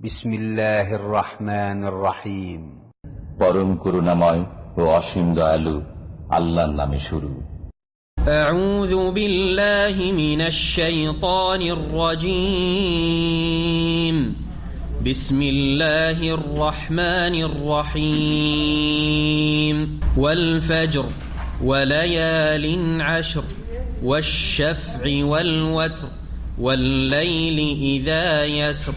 بسم الله الرحمن الرحيم পরম করুণাময় ও অসীম দয়ালু আল্লাহর নামে শুরু أعوذ بالله من الشيطان الرجيم بسم الله الرحمن الرحيم والفجر وليال عشر والشفع والوتر والليل إذا يسر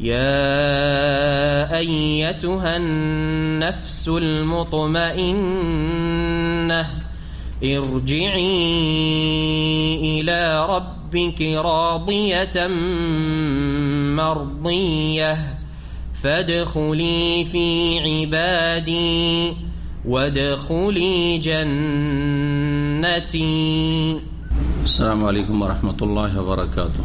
يا أيتها النفس المطمئنة ارجعي إلى ربك راضية مرضية فادخلي في عبادي وادخلي جنتي. السلام عليكم ورحمة الله وبركاته.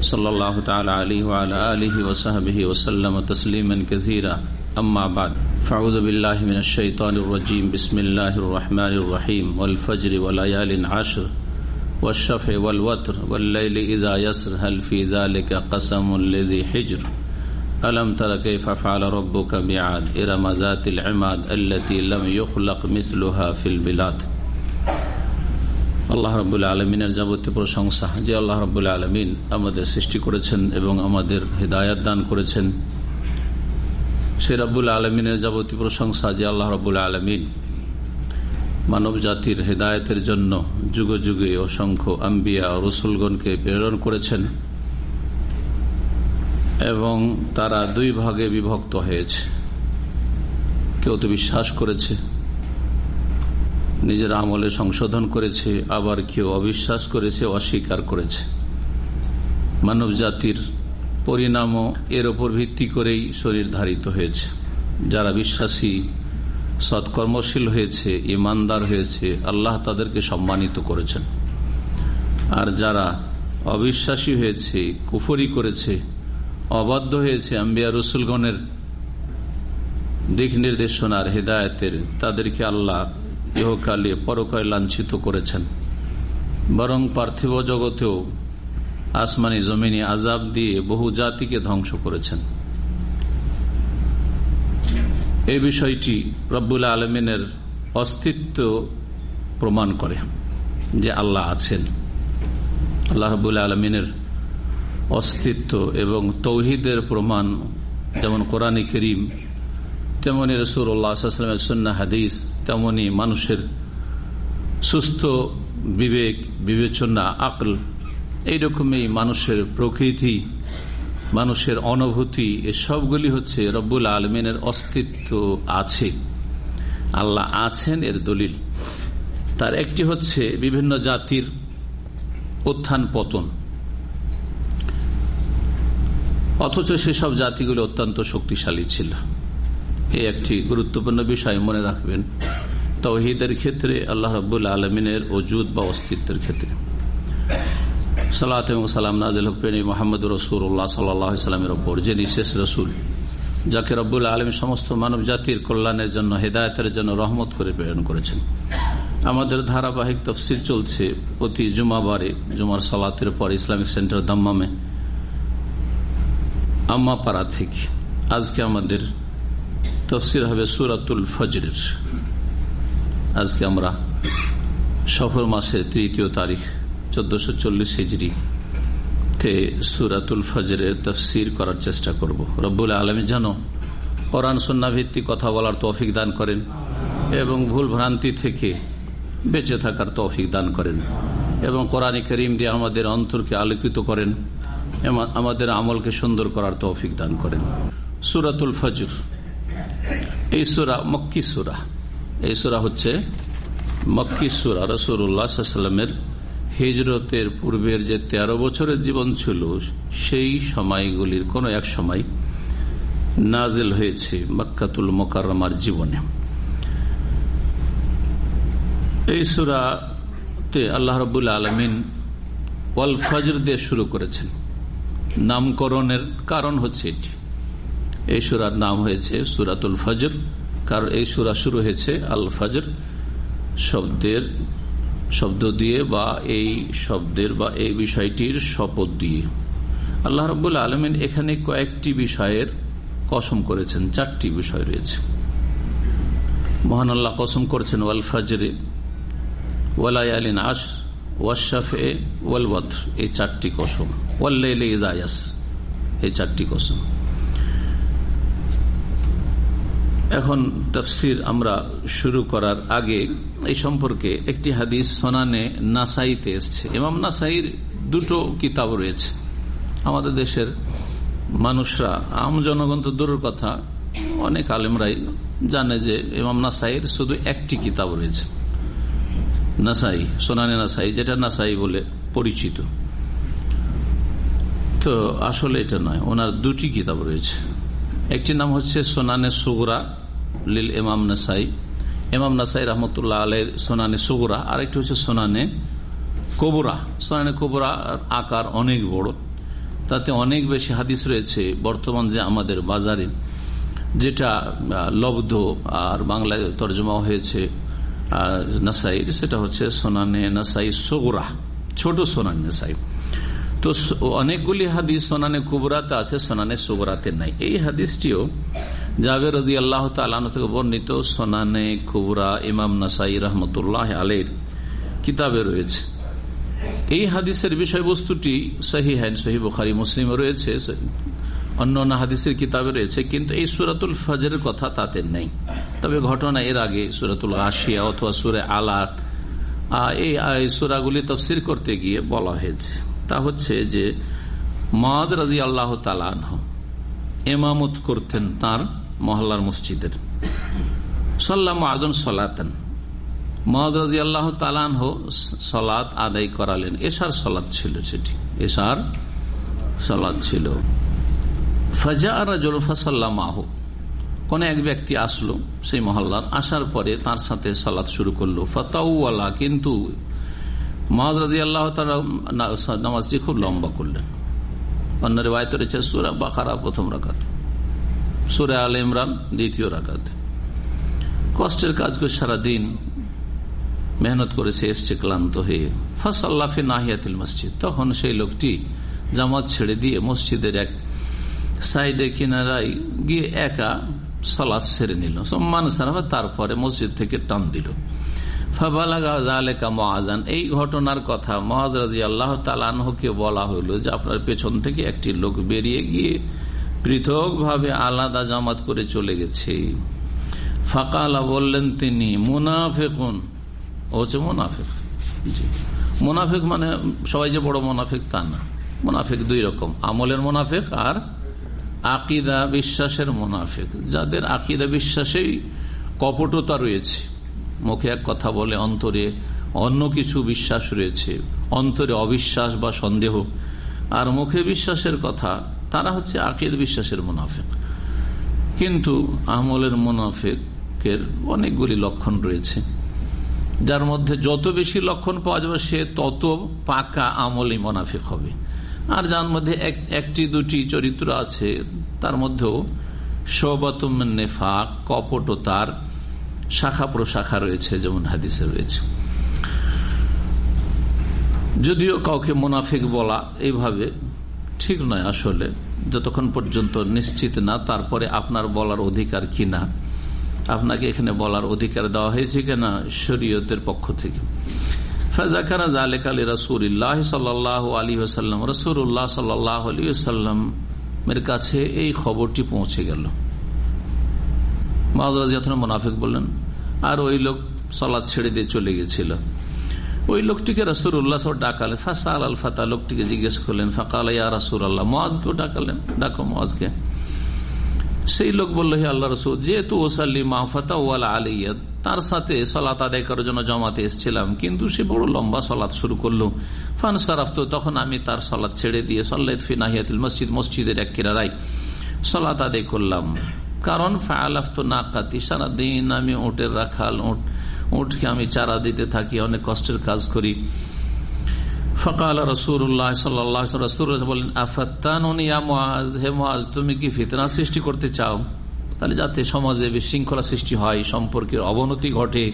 صلى الله تعالى عليه وعلى آله وصحبه وسلم تسليما كثيرا. أما بعد فأعوذ بالله من الشيطان الرجيم. بسم الله الرحمن الرحيم. والفجر وليال عشر والشفع والوتر والليل إذا يسر. هل في ذلك قسم لذي حجر؟ ألم تر كيف فعل ربك بعاد؟ إرم ذات العماد التي لم يخلق مثلها في البلاد. আল্লাহ রবুল আলমিনের যাবতীয় প্রশংসা যে আল্লাহ রবুল আলমিন আমাদের সৃষ্টি করেছেন এবং আমাদের হৃদায়ত দান করেছেন। সে রব্বুল আলমিনের যাবতীয় প্রশংসা যে আল্লাহ রবুল আলমিন মানব জাতির হৃদায়তের জন্য যুগে যুগে অসংখ্য আম্বিয়া, রসুলগণকে প্রেরণ করেছেন এবং তারা দুই ভাগে বিভক্ত হয়েছে। কেউ তো বিশ্বাস করেছে নিজের আমলে সংশোধন করেছে, আবার কেউ অবিশ্বাস করেছে, অস্বীকার করেছে। মানব জাতির পরিণামও এর ওপর ভিত্তি করেই শরীর ধারিত হয়েছে। যারা বিশ্বাসী, সৎকর্মশীল হয়েছে, ইমানদার হয়েছে, আল্লাহ তাদেরকে সম্মানিত করেছেন। আর যারা অবিশ্বাসী হয়েছে, কুফরি করেছে, অবাধ্য হয়েছে আম্বিয়া রসুলগণের দিক নির্দেশনার হেদায়তের, তাদেরকে আল্লাহ ইহকালে পরকায় লাঞ্ছিত করেছেন। বরং পার্থিব জগতেও আসমানি জমিনি আজাব দিয়ে বহু জাতিকে ধ্বংস করেছেন। এই বিষয়টি রব্বুল আলমিনের অস্তিত্ব প্রমাণ করে যে আল্লাহ আছেন। আল্লাহ রবুল্লা আলমিনের অস্তিত্ব এবং তৌহিদের প্রমাণ যেমন কোরআন করিম, তেমনি রসুল্লাহামের সন্না হাদিস তেমনি মানুষের সুস্থ বিবেক, বিবেচনা, আকল, এইরকমই মানুষের প্রকৃতি, মানুষের অনুভূতি, এসবগুলি হচ্ছে রব্বুল আলমিনের অস্তিত্ব আছে। আল্লাহ আছেন, এর দলিল। তার একটি হচ্ছে বিভিন্ন জাতির উত্থান পতন। অথচ সেসব জাতিগুলি অত্যন্ত শক্তিশালী ছিল। এই একটি গুরুত্বপূর্ণ বিষয় মনে রাখবেন। তৌহিদের ক্ষেত্রে আল্লাহ রব্বুল আলমিনের ওজুদ বা অস্তিত্বের ক্ষেত্রে। সালাত এবং সালাম নাজিল হুকেনি মোহাম্মদ রসুল্লাহ সাল্লামের ওপর, যিনি শেষ রসুল, যাকে রব্বুল আলমী সমস্ত মানব জাতির কল্যাণের জন্য, হেদায়তের জন্য রহমত করে প্রেরণ করেছেন। আমাদের ধারাবাহিক তফসিল চলছে প্রতি জুমাবারে, জুমার সালাতের পর ইসলামিক সেন্টার দাম্মামে। আম্মাপাড়া থেকে। আজকে আমাদের তফসির হবে সুরাতুল ফজরের। আজকে আমরা সফর মাসের তৃতীয় তারিখ, চোদ্দশো চল্লিশ হিজড়ি তে সুরাতুল ফজরের তফসির করার চেষ্টা করব। রব্বুল আলমী যেন কোরআন সন্না ভিত্তিক কথা বলার তৌফিক দান করেন এবং ভুল ভ্রান্তি থেকে বেঁচে থাকার তৌফিক দান করেন এবং কোরআন করিম দিয়ে আমাদের অন্তরকে আলোকিত করেন আমাদের আমলকে সুন্দর করার তৌফিক দান করেন। সুরাতুল ফজর এই সুরা মক্কি সুরা। এই সুরা হচ্ছে মক্কি সুরা। রসুল্লাহামের হিজরতের পূর্বের যে ১৩ বছরের জীবন ছিল, সেই সময়গুলির কোন এক সময় নাজেল হয়েছে মক্কাতুল মোকারমার জীবনে। এই সুরাতে আল্লাহ রবুল্লা আলমিন ওয়াল ফজর দিয়ে শুরু করেছেন। নামকরণের কারণ হচ্ছে এটি। এই সুরার নাম হয়েছে সুরাতুল ফজর। কারণ এই সুরা শুরু হয়েছে আল ফজর শব্দের শব্দ দিয়ে বা এই শব্দের বা এই বিষয়টির শপথ দিয়ে। আল্লাহ রবুল্লা আলমিন এখানে কয়েকটি বিষয়ের কসম করেছেন, চারটি বিষয় রয়েছে। মহান আল্লাহ কসম করেছেন, ওয়াল ফজরে ওয়ালাই আলিন আশ ওয়াশাফে ওয়াল এই চারটি কসম। ওয়াল্লাইলে ইজায়াস এই চারটি কসম। এখন তফসির আমরা শুরু করার আগে এই সম্পর্কে একটি হাদিস সোনানে নাসাইতে এসছে। ইমাম নাসাইর দুটো কিতাব রয়েছে। আমাদের দেশের মানুষরা, আম জনগণ তো দূরের কথা, অনেক আলেমরাই জানে যে ইমাম নাসাইর শুধু একটি কিতাব রয়েছে। নাসাই, সোনানে নাসাই, যেটা নাসাই বলে পরিচিত। তো আসলে এটা নয়, ওনার দুটি কিতাব রয়েছে। একটি নাম হচ্ছে সোনানে সুগরা লিল ইমাম নাসাই। ইমাম নাসাই রহমতুল্লাহ আলের সোনানে সুগরা, আরেকটি হচ্ছে সোনানে কবুরা। সোনানে কবুরা আকার অনেক বড়। তাতে অনেক বেশি হাদিস রয়েছে বর্তমান যে আমাদের বাজারে, যেটা লব্ধ আর বাংলায় তর্জমা হয়েছে নাসাইর, সেটা হচ্ছে সোনানে নাসাই সোগরা, ছোট সোনান নাসাই। তো অনেকগুলি হাদিস সোনানে কুবরাতে আছে, সোনানে সুবরাতে নাই। এই হাদিসটিও জাভের রাজি আল্লাহ তালন থেকে বর্ণিত সোনানে খুবরা ইমাম নাসাই রহমতুল্লাহ আলের কিতাবে রয়েছে। এই হাদিসের বিষয়বস্তুটি সহি হ্যান সহি বুখারি, মুসলিম রয়েছে অন্য অন্য হাদিসের কিতাবে রয়েছে, কিন্তু এই সুরাতুল ফজরের কথা তাতে নেই। তবে ঘটনা এর আগে সুরাতুল আশিয়া অথবা সুরে আলা এই সুরাগুলি তফসির করতে গিয়ে বলা হয়েছে। তা হচ্ছে যে মাদ রাজি আল্লাহ তালান এমামত করতেন তার মহল্লার মসজিদের। সাল্লাম আদন সলাতেন। মহাদ আল্লাহ তালানহ সলাদ আদায় করালেন। এশার সলাদ ছিল সেটি। এশার সলাদ ছিল। ফাজা আর জলফাসাল্লামাহ কোন এক ব্যক্তি আসলো সেই মহল্লার, আসার পরে তার সাথে সলাদ শুরু করল। ফতাউওয়ালা, কিন্তু মহাদ আল্লাহ তালা নামাজটি খুব লম্বা করলেন। অন্য রেবায়ত রয়েছে, সুরা বাকারা প্রথম রাখাত সুরা আল ইমরান, দ্বিতীয় রাখাত কষ্টের কাজ করে সারাদিন মেহনত করেছে এসছে ক্লান্ত হয়ে। ফাসাল্লাফে নাহিয়াতিল মসজিদ। তখন সেই লোকটি জামাত ছেড়ে দিয়ে মসজিদের এক সাইডে কিনারায় গিয়ে একা সালাদ সেরে নিল। সম্মান সারাফা তারপরে মসজিদ থেকে টান দিল। এই ঘটনার কথা মহাজ রাজি আল্লাহ তালানহকে বলা হইল যে আপনার পেছন থেকে একটি লোক বেরিয়ে গিয়ে পৃথক ভাবে আলাদা জামাত করে চলে গেছে। ফাকালা বললেন তিনি, মুনাফেকুন। হচ্ছে মোনাফেক। মোনাফেক মানে সবাই যে বড় মোনাফেক তা না। মোনাফেক দুই রকম, আমলের মোনাফেক আর আকিদা বিশ্বাসের মোনাফেক। যাদের আকিদা বিশ্বাসেই কপটতা রয়েছে, মুখে এক কথা বলে অন্তরে অন্য কিছু বিশ্বাস রয়েছে, অন্তরে অবিশ্বাস বা সন্দেহ। আর মুখে বিশ্বাসের কথা তারা হচ্ছে আকিদ বিশ্বাসের মুনাফেক। কিন্তু আমলের মোনাফেকের অনেকগুলি লক্ষণ রয়েছে। যার মধ্যে যত বেশি লক্ষণ পাওয়া যাবে, সে তত পাকা আমলি মোনাফেক হবে। আর যার মধ্যে একটি দুটি চরিত্র আছে, তার মধ্যেও সৌবতমেফাক কপটতার শাখা প্রশাখা রয়েছে, যেমন হাদিসে রয়েছে। যদিও কাউকে মোনাফিক বলা এইভাবে ঠিক নয় আসলে। যতক্ষণ পর্যন্ত নিশ্চিত না, তারপরে আপনার বলার অধিকার কিনা আপনাকে এখানে বলার অধিকার দেওয়া হয়েছে কিনা শরীয়তের পক্ষ থেকে? ফাজাকারা বললেন, আর ওই লোক সলাদ ছেড়ে দিয়ে চলে গেছিল। ওই লোকটিকে রসুর উল্লাহ ডাকালেন। ফাঁসা আল ফাতা লোকটিকে জিজ্ঞেস করলেন, ফাঁকাল ইয়া রাসুর আল্লাহ মহাজকেও ডাকালেন? ডাকো মহাজকে সেই লোক বলল, হে আল্লাহ রসুল, যেহেতু ওসাল্লি মাহফাতা ওয়ালা আলিয়া, তার সাথে সলাত আদায় করার জন্য জমাতে এসেছিলাম, কিন্তু সে বড় লম্বা সলাৎ শুরু করল। ফান সারাফ তো তখন আমি তার সলাৎ ছেড়ে দিয়ে সল্লাহ ফি নাহিয়াতুল মসজিদ, মসজিদের এক কিনারাই সলাত আদায় করলাম। কারণ ফায়ালাফ তো না কাতি সারাদিন আমি উটের রাখাল উঠ উঠকে আমি চারা দিতে থাকি, অনেক কষ্টের কাজ করি। ফকাল রসুল্লাহ সাল্লাহ বলেন আফাত্তান হে মহাজ তুমি কি ফিতনা সৃষ্টি করতে চাও? তাহলে যাতে সমাজে বিশৃঙ্খলা সৃষ্টি হয়, সম্পর্কের অবনতি ঘটে,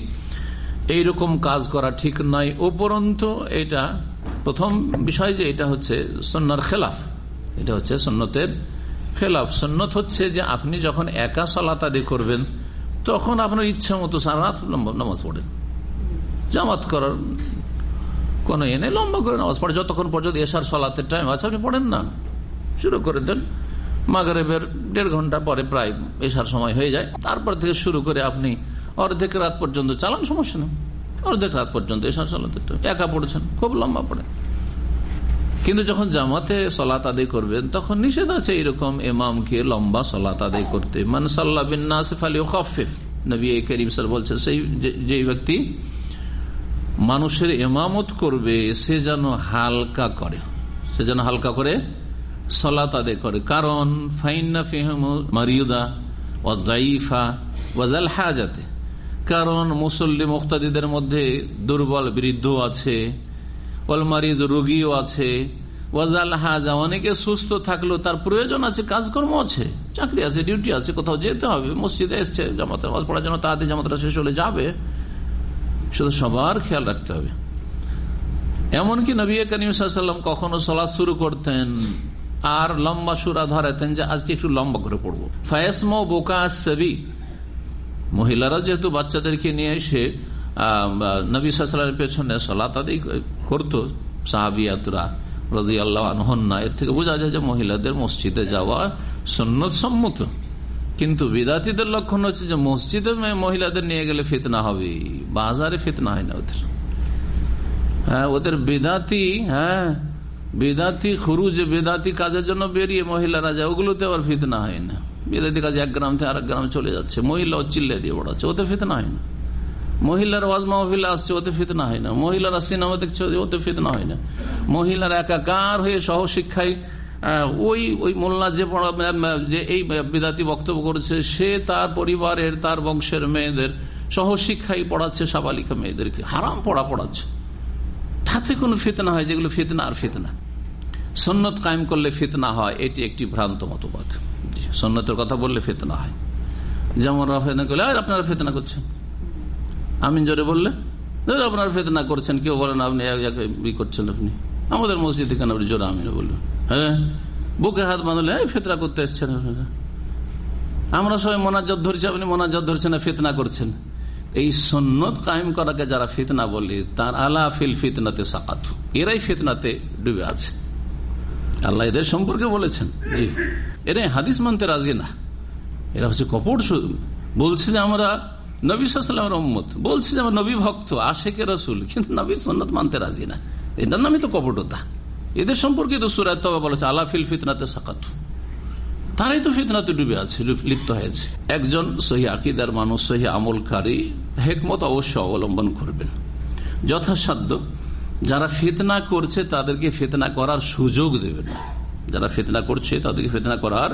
এইরকম কাজ করা ঠিক নয়। উপরন্ত এটা প্রথম বিষয় যে এটা হচ্ছে সন্ন্যার খেলাফ। এটা হচ্ছে সন্ন্যতের খেলাফ। সন্ন্যত হচ্ছে যে আপনি যখন একা সলাত করবেন তখন আপনার ইচ্ছা মতো সারা নামাজ পড়েন। জামাত করার কোন এনে লম্বা করে নামাজ পড়ে। যতক্ষণ পর্যন্ত এসার সলাতের টাইম আছে, আপনি পড়েন না। শুরু করে দেন। মাগরেবের দেড় ঘণ্টা পরে প্রায় এসার সময় হয়ে যায়। তারপর থেকে শুরু করে আপনি অর্ধেক রাত পর্যন্ত চালান, সমস্যা নেই। অর্ধেক রাত পর্যন্ত এসার সলাতের একা পড়েছেন, খুব লম্বা পড়ে কিন্তু যখন জামাতে সলাত আদায় করবেন, তখন নিষেধ আছে এরকম এমামকে লম্বা সলাত আদায় করতে। মানসাল্লাহ বিন নাসিফ আলী খফিফ নবী করিম স্যার বলছেন, সেই যে ব্যক্তি মানুষের এমামত করবে, সে যেন হালকা করে। সে যেন হালকা করে সলাত আদায় করে। কারণ, ফাইন্না ফিহম মারিউদা ও দাইফা ওয়াজাল হাজাতে। কারণ, মুসল্লি মুক্তাদিদের মধ্যে দুর্বল, বৃদ্ধ আছে। অলমারিজ রোগীও আছে ওয়াজাল হাজা অনেকে সুস্থ থাকলেও তার প্রয়োজন আছে কাজকর্ম আছে, চাকরি আছে, ডিউটি আছে, কোথাও যেতে হবে, মসজিদে এসছে, জামাতে পড়ার জন্য তাড়াতাড়ি জামাতটা শেষ হলে যাবে। শুধু সবার খেয়াল রাখতে হবে। এমনকি নবী করিম কখনো সলাদ শুরু করতেন, আর লম্বা সুরা ধরাতেন যে, আজকে একটু লম্বা করে পড়ব। ফায়াসমা বোকা সবি মহিলারা যেহেতু বাচ্চাদেরকে নিয়ে এসে নবী সালামের পেছনে সলাত আদি করতো সাহাবিয়াতরা রাজি আল্লাহ আনহন্না। এর থেকে বোঝা যায় যে মহিলাদের মসজিদে যাওয়া সন্ন্যত সম্মত। কিন্তু বিদাতিদের লক্ষণ হচ্ছে যে মসজিদে মহিলাদের নিয়ে গেলে ফিতনা হবে, বাজারে ফিতনা হয় না ওদের। হ্যাঁ ওদের বেদাতি হ্যাঁ বেদাতি খুরুজ, বেদাতি কাজের জন্য বেরিয়ে মহিলারা যায়, ওগুলোতে আবার ফিতনা হয় না। বেদাতি কাজ এক গ্রাম থেকে আরেক গ্রাম চলে যাচ্ছে মহিলা চিল্লে দিয়ে বড়াচ্ছে, ওতে ফিতনা হয় না। মহিলার ওয়াজ মাহফিল আসছে ওতে ফিতনা হয় না। মহিলারা সিনেমা দেখছে ওতে ফিতনা হয় না। মহিলার একাকার হয়ে সহশিক্ষায় আহ, ওই ওই মোল্লা যে যে এই বিদাতি বক্তব্য করেছে সে তার পরিবারের তার বংশের মেয়েদের সহশিক্ষায় পড়াচ্ছে সাবালিকা মেয়েদেরকে। হারাম পড়া পড়াচ্ছে। তাতে কোনো ফিতনা হয় যেগুলো ফিতনা আর ফিতনা। সন্ন্যত কায়েম করলে ফিতনা হয় এটি একটি ভ্রান্ত মতবাদ। সন্ন্যতের কথা বললে ফিতনা হয়। যেমন আপনারা ফেতনা করছেন। আমিন জোরে বললে আপনারা ফেতনা করছেন, কেউ বলেন আপনি ই করছেন আপনি। আমাদের মসজিদে কেন আপনি জোরে আমিন বললেন হ্যাঁ? বুকে হাত বাঁধলে, এই ফেতনা করতে এসছেন আপনারা। আমরা সবাই মোনাজত ধরছি, আপনি মোনাজত ধরছেন না ফিতনা করছেন। এই সন্ন্যত কায়েম করাকে যারা ফিতনা বলে, তার আলা ফিল ফিতনাতে সাকাতু। এরাই ফিতনাতে ডুবে আছে। আল্লাহ এদের সম্পর্কে বলেছেন। জি। এরাই হাদিস মানতে রাজি না। এরা হচ্ছে কপট বলছে যে আমরা নবী সাল্লামের যে আমরা নবী ভক্ত রসুল, কিন্তু সন্ন্যত মানতে রাজি না। এটার নামই তো কপটতা। এদের সম্পর্কে তো সুরায় তবা বলেছে, আলা ফিল ফিতনাতে সাকাতু। তারাই তো ফিতনাতে ডুবে আছে লিপ্ত হয়েছে। একজন সহি আকিদার মানুষ, সহি আমলকারী, হেকমত অবশ্য অবলম্বন করবেন। যথাসাধ্য, যারা ফিতনা করছে তাদেরকে ফেতনা করার সুযোগ দেবেন যারা ফেতনা করছে তাদেরকে ফেতনা করার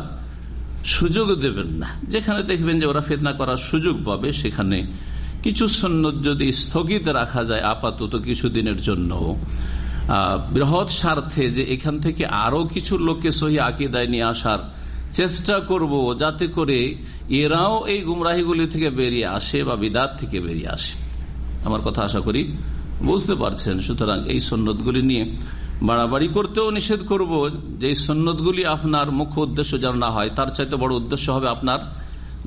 সুযোগ দেবেন না। যেখানে দেখবেন যে ওরা ফিতনা করার সুযোগ পাবে, সেখানে কিছু সন্ন্যত যদি স্থগিত রাখা যায় আপাতত কিছুদিনের জন্য। বৃহৎ স্বার্থে যে এখান থেকে আরও কিছু লোককে সহি আকিদায় নিয়ে আসার চেষ্টা করব, যাতে করে এরাও এই গুমরাহিগুলি থেকে বেরিয়ে আসে বা বিদাত থেকে বেরিয়ে আসে। আমার কথা আশা করি বুঝতে পারছেন? সুতরাং এই সন্ন্যতগুলি নিয়ে বাড়াবাড়ি করতেও নিষেধ করব যে সন্ন্যতগুলি আপনার মুখ্য উদ্দেশ্য যেন না হয়, তার চাইতে বড় উদ্দেশ্য হবে আপনার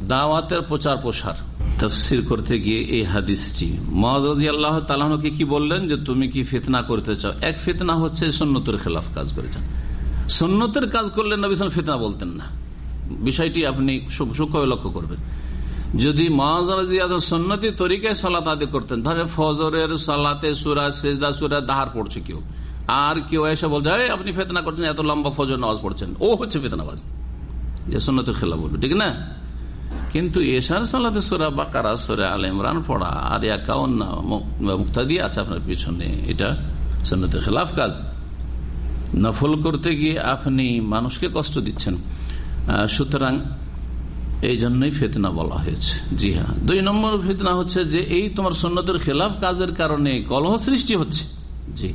দাওয়াতের প্রচার প্রসার। তফসির করতে গিয়ে এই হাদিসটি। মহাজি আল্লাহ তালাহকে কি বললেন? যে তুমি কি ফিতনা করতে চাও? এক ফিতনা হচ্ছে সন্ন্যতের খেলাফ কাজ করেছেন সন্ন্যতের কাজ করলে নবী সাল ফিতনা বলতেন না। বিষয়টি আপনি সূক্ষ্মভাবে লক্ষ্য করবেন। যদি সন্ন্যতি তরিকায় সালাত আদি করতেন, তাহলে ফজরের সালাতে সুরা সেজদা, সুরা দাহার পড়ছে কেউ। আর কেউ এসে বলছে আপনি ফেতনা করছেন, এত লম্বা ফজর নামাজ পড়ছেন। ও হচ্ছে ফেতনাবাজ। যে সন্ন্যতের খেলা বলবে, ঠিক না? কিন্তু এশার সালাতে সুরা বা কারা সুরা আল ইমরান পড়া, আর একাউন মুক্তা দিয়ে আছে আপনার পিছনে, এটা সন্ন্যতের খেলাফ কাজ। নফল করতে গিয়ে আপনি মানুষকে কষ্ট দিচ্ছেন। সুতরাং এই জন্যই ফেতনা বলা হয়েছে। জি হ্যাঁ। দুই নম্বর ফেতনা হচ্ছে যে এই তোমার সন্ন্যতের খেলাফ কাজের কারণে কলহ সৃষ্টি হচ্ছে। জি।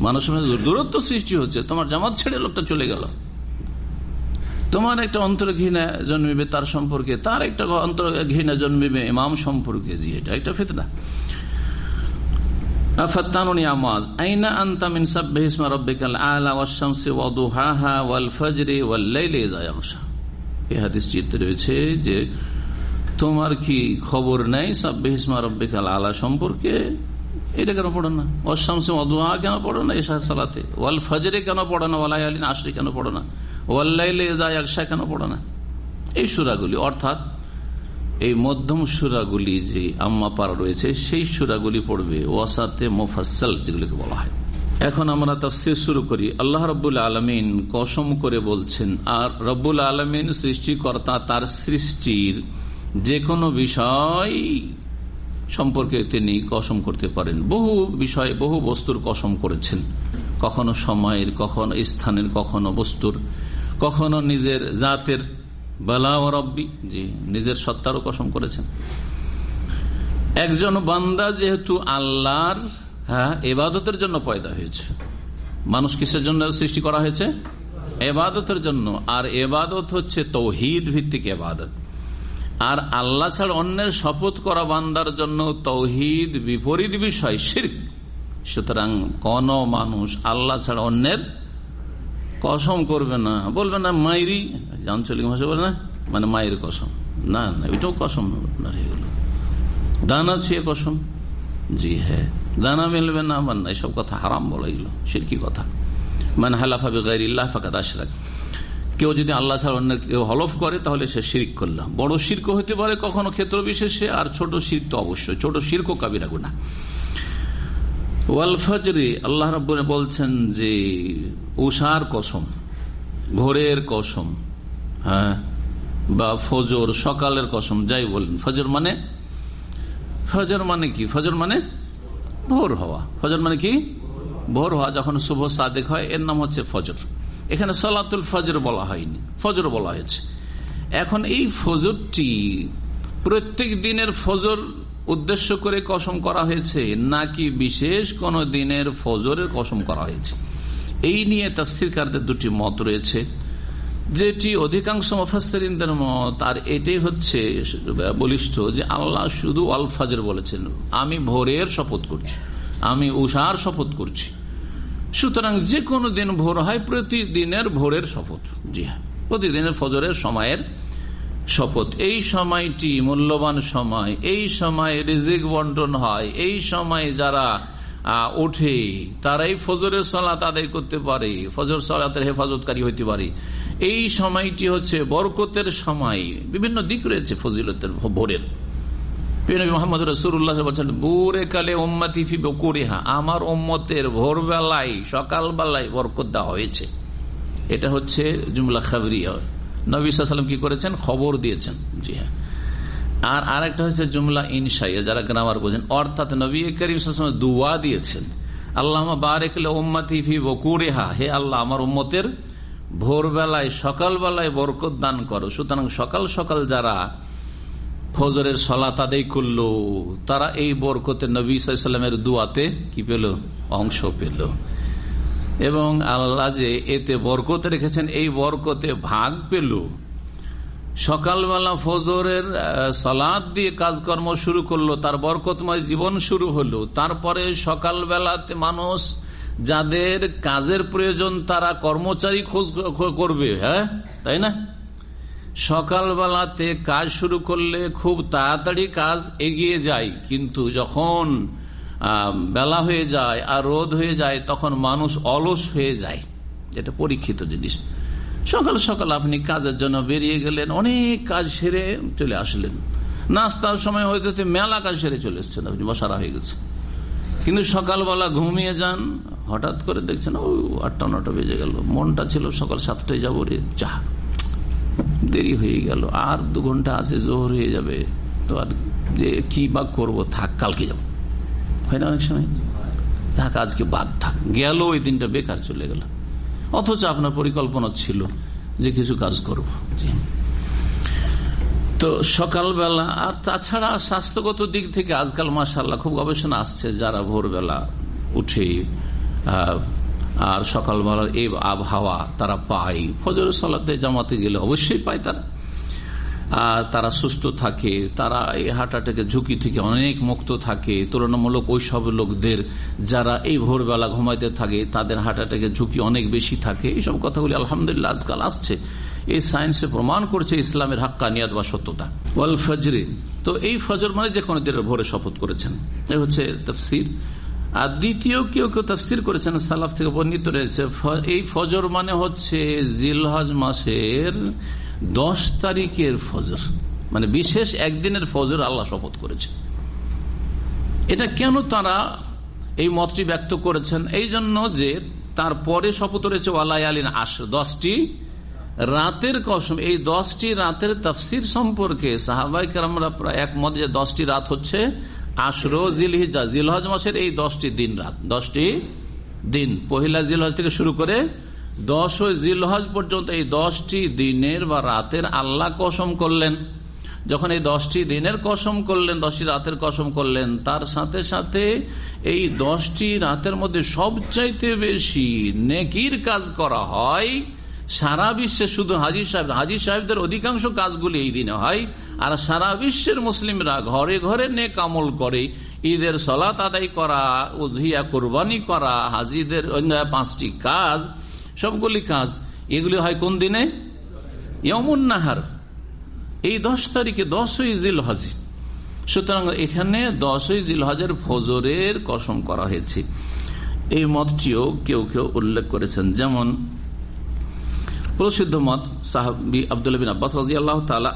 মানুষের মধ্যে দূরত্ব সৃষ্টি হচ্ছে। তোমার জামাত ছেড়ে লোকটা চলে গেল। তোমার একটা অন্তর ঘৃণা জন্মিবে তার সম্পর্কে, তার একটা অন্তর ঘৃণা জন্মিবে ইমাম সম্পর্কে, জি, এটা একটা ফেতনা। আমাজ আইনা এই হাদিসটিতে রয়েছে যে, তোমার কি খবর নেই সাব্বিহি ইসমা রাব্বিকাল আলা সম্পর্কে? এটা কেন পড়ো না? ওয়াশ-শামসি ওয়া কেন পড়ো না এশার সালাতে? ওয়াল ফাজরি কেন পড়ো না? ওয়া লায়ালিন আশরি কেন পড়ো না? ওয়াল লাইলি ইযা কেন পড়ো না? এই সুরাগুলি, অর্থাৎ এই মধ্যম সুরাগুলি যে আম্মা পারা রয়েছে, সেই সুরাগুলি পড়বে ওয়াসাতে মোফাসল যেগুলিকে বলা হয়। এখন আমরা তফসির শুরু করি। আল্লাহ রব্বুল আলমিন কসম করে বলছেন, আর রব্বুল আলমিন সৃষ্টিকর্তা তার সৃষ্টির যে কোনো বিষয় সম্পর্কে তিনি কসম করতে পারেন। বহু বিষয়ে বহু বস্তুর কসম করেছেন। কখনো সময়ের, কখনো স্থানের, কখনো বস্তুর, কখনো নিজের জাতের। বালা ও রব্বি, জি, নিজের সত্তারও কসম করেছেন। একজন বান্দা যেহেতু আল্লাহর হ্যাঁ এবাদতের জন্য পয়দা হয়েছে। মানুষ কিসের জন্য সৃষ্টি করা হয়েছে? এবাদতের জন্য। আর এবাদত হচ্ছে তৌহিদ ভিত্তিক এবাদত আর আল্লাহ ছাড়া অন্যের শপথ করা বান্দার জন্য তৌহিদ বিপরীত বিষয়, শির্ক। সুতরাং কোন মানুষ আল্লাহ ছাড়া অন্যের কসম করবে না। বলবে না, মাইরি। আঞ্চলিক ভাষা বলে না মানে মায়ের কসম। না না ওইটাও কসম আপনার হয়ে গেল। দানা ছুঁয়ে কসম। জি হ্যাঁ। দানা মিলবে না আমার না, এসব কথা হারাম বলা গেল সিরকি কথা। মানে হালাফাবে গাইরিল্লাহ ফাকাত আশরাক। কেউ যদি আল্লাহ ছাড়া অন্য কেউ হলফ করে, তাহলে সে শিরিক করলাম বড় শির্ক হতে পারে কখনো ক্ষেত্র বিশেষে আর ছোট শির্ক তো অবশ্যই। ছোট শির্ক কাবিরা গুণা ওয়াল ফজরে, আল্লাহ রব বলছেন যে উষার কসম, ভোরের কসম হ্যাঁ বা ফজর সকালের কসম, যাই বলেন। ফজর মানে ফজর মানে কি? ফজর মানে ভোর হওয়া। ফজর মানে কি? ভোর হওয়া, যখন শুভ সাদেক হয়, এর নাম হচ্ছে ফজর। এখানে সলাতুল ফজর বলা হয়নি। ফজর বলা হয়েছে। এখন এই ফজরটি প্রত্যেক দিনের ফজর উদ্দেশ্য করে কসম করা হয়েছে, নাকি বিশেষ কোন দিনের ফজরের কসম করা হয়েছে? এই নিয়ে তাফসিরকারদের দুটি মত রয়েছে। যেটি অধিকাংশ মফাসরিনদের মত, আর এটাই হচ্ছে বলিষ্ঠ যে আল্লাহ শুধু আল ফাজর বলেছেন, আমি ভোরের শপথ করছি, আমি উষার শপথ করছি। সুতরাং যে কোনো দিন ভোর হয়, প্রতিদিনের ভোরের শপথ। জি হ্যাঁ প্রতিদিনের ফজরের সময়ের শপথ। এই সময়টি মূল্যবান সময়, এই সময় রিজিক বন্টন হয়, এই সময় যারা ওঠে তারাই ফজরের সলাত আদায় করতে পারে, ফজর সলাতের হেফাজতকারী হইতে পারে। এই সময়টি হচ্ছে বরকতের সময়। বিভিন্ন দিক রয়েছে ফজিলতের ভোরের। মোহাম্মদ রসুল্লাহ বলছেন বুরে কালে ওম্মাতিফি বকুরেহা। আমার ওম্মতের ভোরবেলায়, সকালবেলায় বরকত দেওয়া হয়েছে। এটা হচ্ছে জুমলা খাবরিয়া। নবী সাল্লাম কি করেছেন? খবর দিয়েছেন। জি হ্যাঁ। আর আরেকটা হচ্ছে জুমলা ইনসাইয়া যারা গ্রামার বোঝেন। অর্থাৎ নবী করিম দুয়া দিয়েছেন। আল্লাহ বারেকলে বকুরেহা। হে আল্লাহ, আমার উম্মতের ভোরবেলায়, সকালবেলায় বরকত দান করো। সুতরাং সকাল সকাল যারা ফজরের সলাত আদায় করল, তারা এই বরকতে নবী সাল্লামের দুয়াতে কি পেল? অংশ পেল। এবং আল্লাহ যে এতে বরকত রেখেছেন, এই বরকতে ভাগ পেল। সকালবেলা ফজরের সালাদ দিয়ে কাজকর্ম শুরু করল, তার বরকতময় জীবন শুরু হলো। তারপরে সকালবেলাতে মানুষ যাদের কাজের প্রয়োজন তারা কর্মচারী খোঁজ করবে হ্যাঁ? তাই না? সকালবেলাতে কাজ শুরু করলে খুব তাড়াতাড়ি কাজ এগিয়ে যায়, কিন্তু যখন বেলা হয়ে যায় আর রোদ হয়ে যায়, তখন মানুষ অলস হয়ে যায়। এটা পরীক্ষিত জিনিস। সকাল সকাল আপনি কাজের জন্য বেরিয়ে গেলেন, অনেক কাজ সেরে চলে আসলেন। নাস্তার সময় হয়তো মেলা কাজ সেরে চলে এসছেন, আপনি বসারা হয়ে গেছে কিন্তু সকালবেলা ঘুমিয়ে যান, হঠাৎ করে দেখছেন, ও, আটটা নটা বেজে গেল। মনটা ছিল সকাল সাতটায় যাব রে চা দেরি হয়ে গেল। আর দু ঘণ্টা আছে, জোহর হয়ে যাবে। তো আর যে কি বা করব, থাক, কালকে যাব। হয় না অনেক সময়? থাক, আজকে বাদ থাক। গেল ওই দিনটা, বেকার চলে গেল অথচ আপনার পরিকল্পনা ছিল যে কিছু কাজ করব। তো সকালবেলা, আর তাছাড়া স্বাস্থ্যগত দিক থেকে আজকাল মাসাল্লাহ খুব গবেষণা আসছে, যারা ভোরবেলা উঠে আর সকালবেলার এই আবহাওয়া তারা পায়। ফজর সালাতে জামাতে গেলে অবশ্যই পায় তারা। তারা সুস্থ থাকে, তারা এই হার্ট অ্যাটাকের ঝুঁকি থেকে অনেক মুক্ত থাকে। তুলনামূলক ওই সব লোকদের যারা এই ভোরবেলা ঘুমাইতে থাকে, তাদের হার্ট অ্যাটাকের ঝুঁকি অনেক বেশি থাকে। এইসব কথাগুলি আলহামদুলিল্লাহ আজকাল আসছে। এই সায়েন্সে প্রমাণ করছে ইসলামের হাক্কা হাক্কানিয়াত বা সত্যতা। ওয়াল ফজরে। তো এই ফজর মানে যে কোনো দিনের ভোরে শপথ করেছেন। এই হচ্ছে তফসির। আর দ্বিতীয় কেউ কেউ তফসির করেছেন, সালাফ থেকে বর্ণিত রয়েছে এই ফজর মানে হচ্ছে জিলহজ মাসের দশ তারিখের ফজর মানে বিশেষ একদিনের ফজর আল্লাহ শপথ করেছে এটা কেন তারা এই মতটি ব্যক্ত করেছেন? এই জন্য যে তারপরে শপথ রয়েছে, ওয়ালাই আলীন আস দশটি রাতের কসম। এই দশটি রাতের তফসির সম্পর্কে সাহাবাই কারামরা প্রায় একমত যে দশটি রাত হচ্ছে আশরো জিলহিজা জিলহজ মাসের এই দশটি দিন রাত, দশটি দিন। পহিলা জিলহজ থেকে শুরু করে দশ জিলহজ পর্যন্ত, এই দশটি দিনের বা রাতের আল্লাহ কসম করলেন। যখন এই দশটি দিনের কসম করলেন, দশটি রাতের কসম করলেন, তার সাথে সাথে এই দশটি রাতের মধ্যে সবচাইতে বেশি নেকির কাজ করা হয় সারা বিশ্বে শুধু হাজি সাহেব, হাজি সাহেবদের অধিকাংশ কাজগুলি এই দিনে হয়। আর সারা বিশ্বের মুসলিমরা ঘরে ঘরে নেক আমল করে। ঈদের সলাত আদায় করা উজিয়া কোরবানি করা, হাজিদের পাঁচটি কাজ সবগুলি কাজ, এগুলি হয় কোন দিনে? ইয়মুন নাহার। এই দশ তারিখে দশই জিল হাজি সুতরাং এখানে দশই জিল হজের ফজরের কসম করা হয়েছে। এই মতটিও কেউ কেউ উল্লেখ করেছেন। যেমন প্রসিদ্ধ মত সাহাবি আবদুল্লাহ বিন আব্বাস রাজি আল্লাহ তালা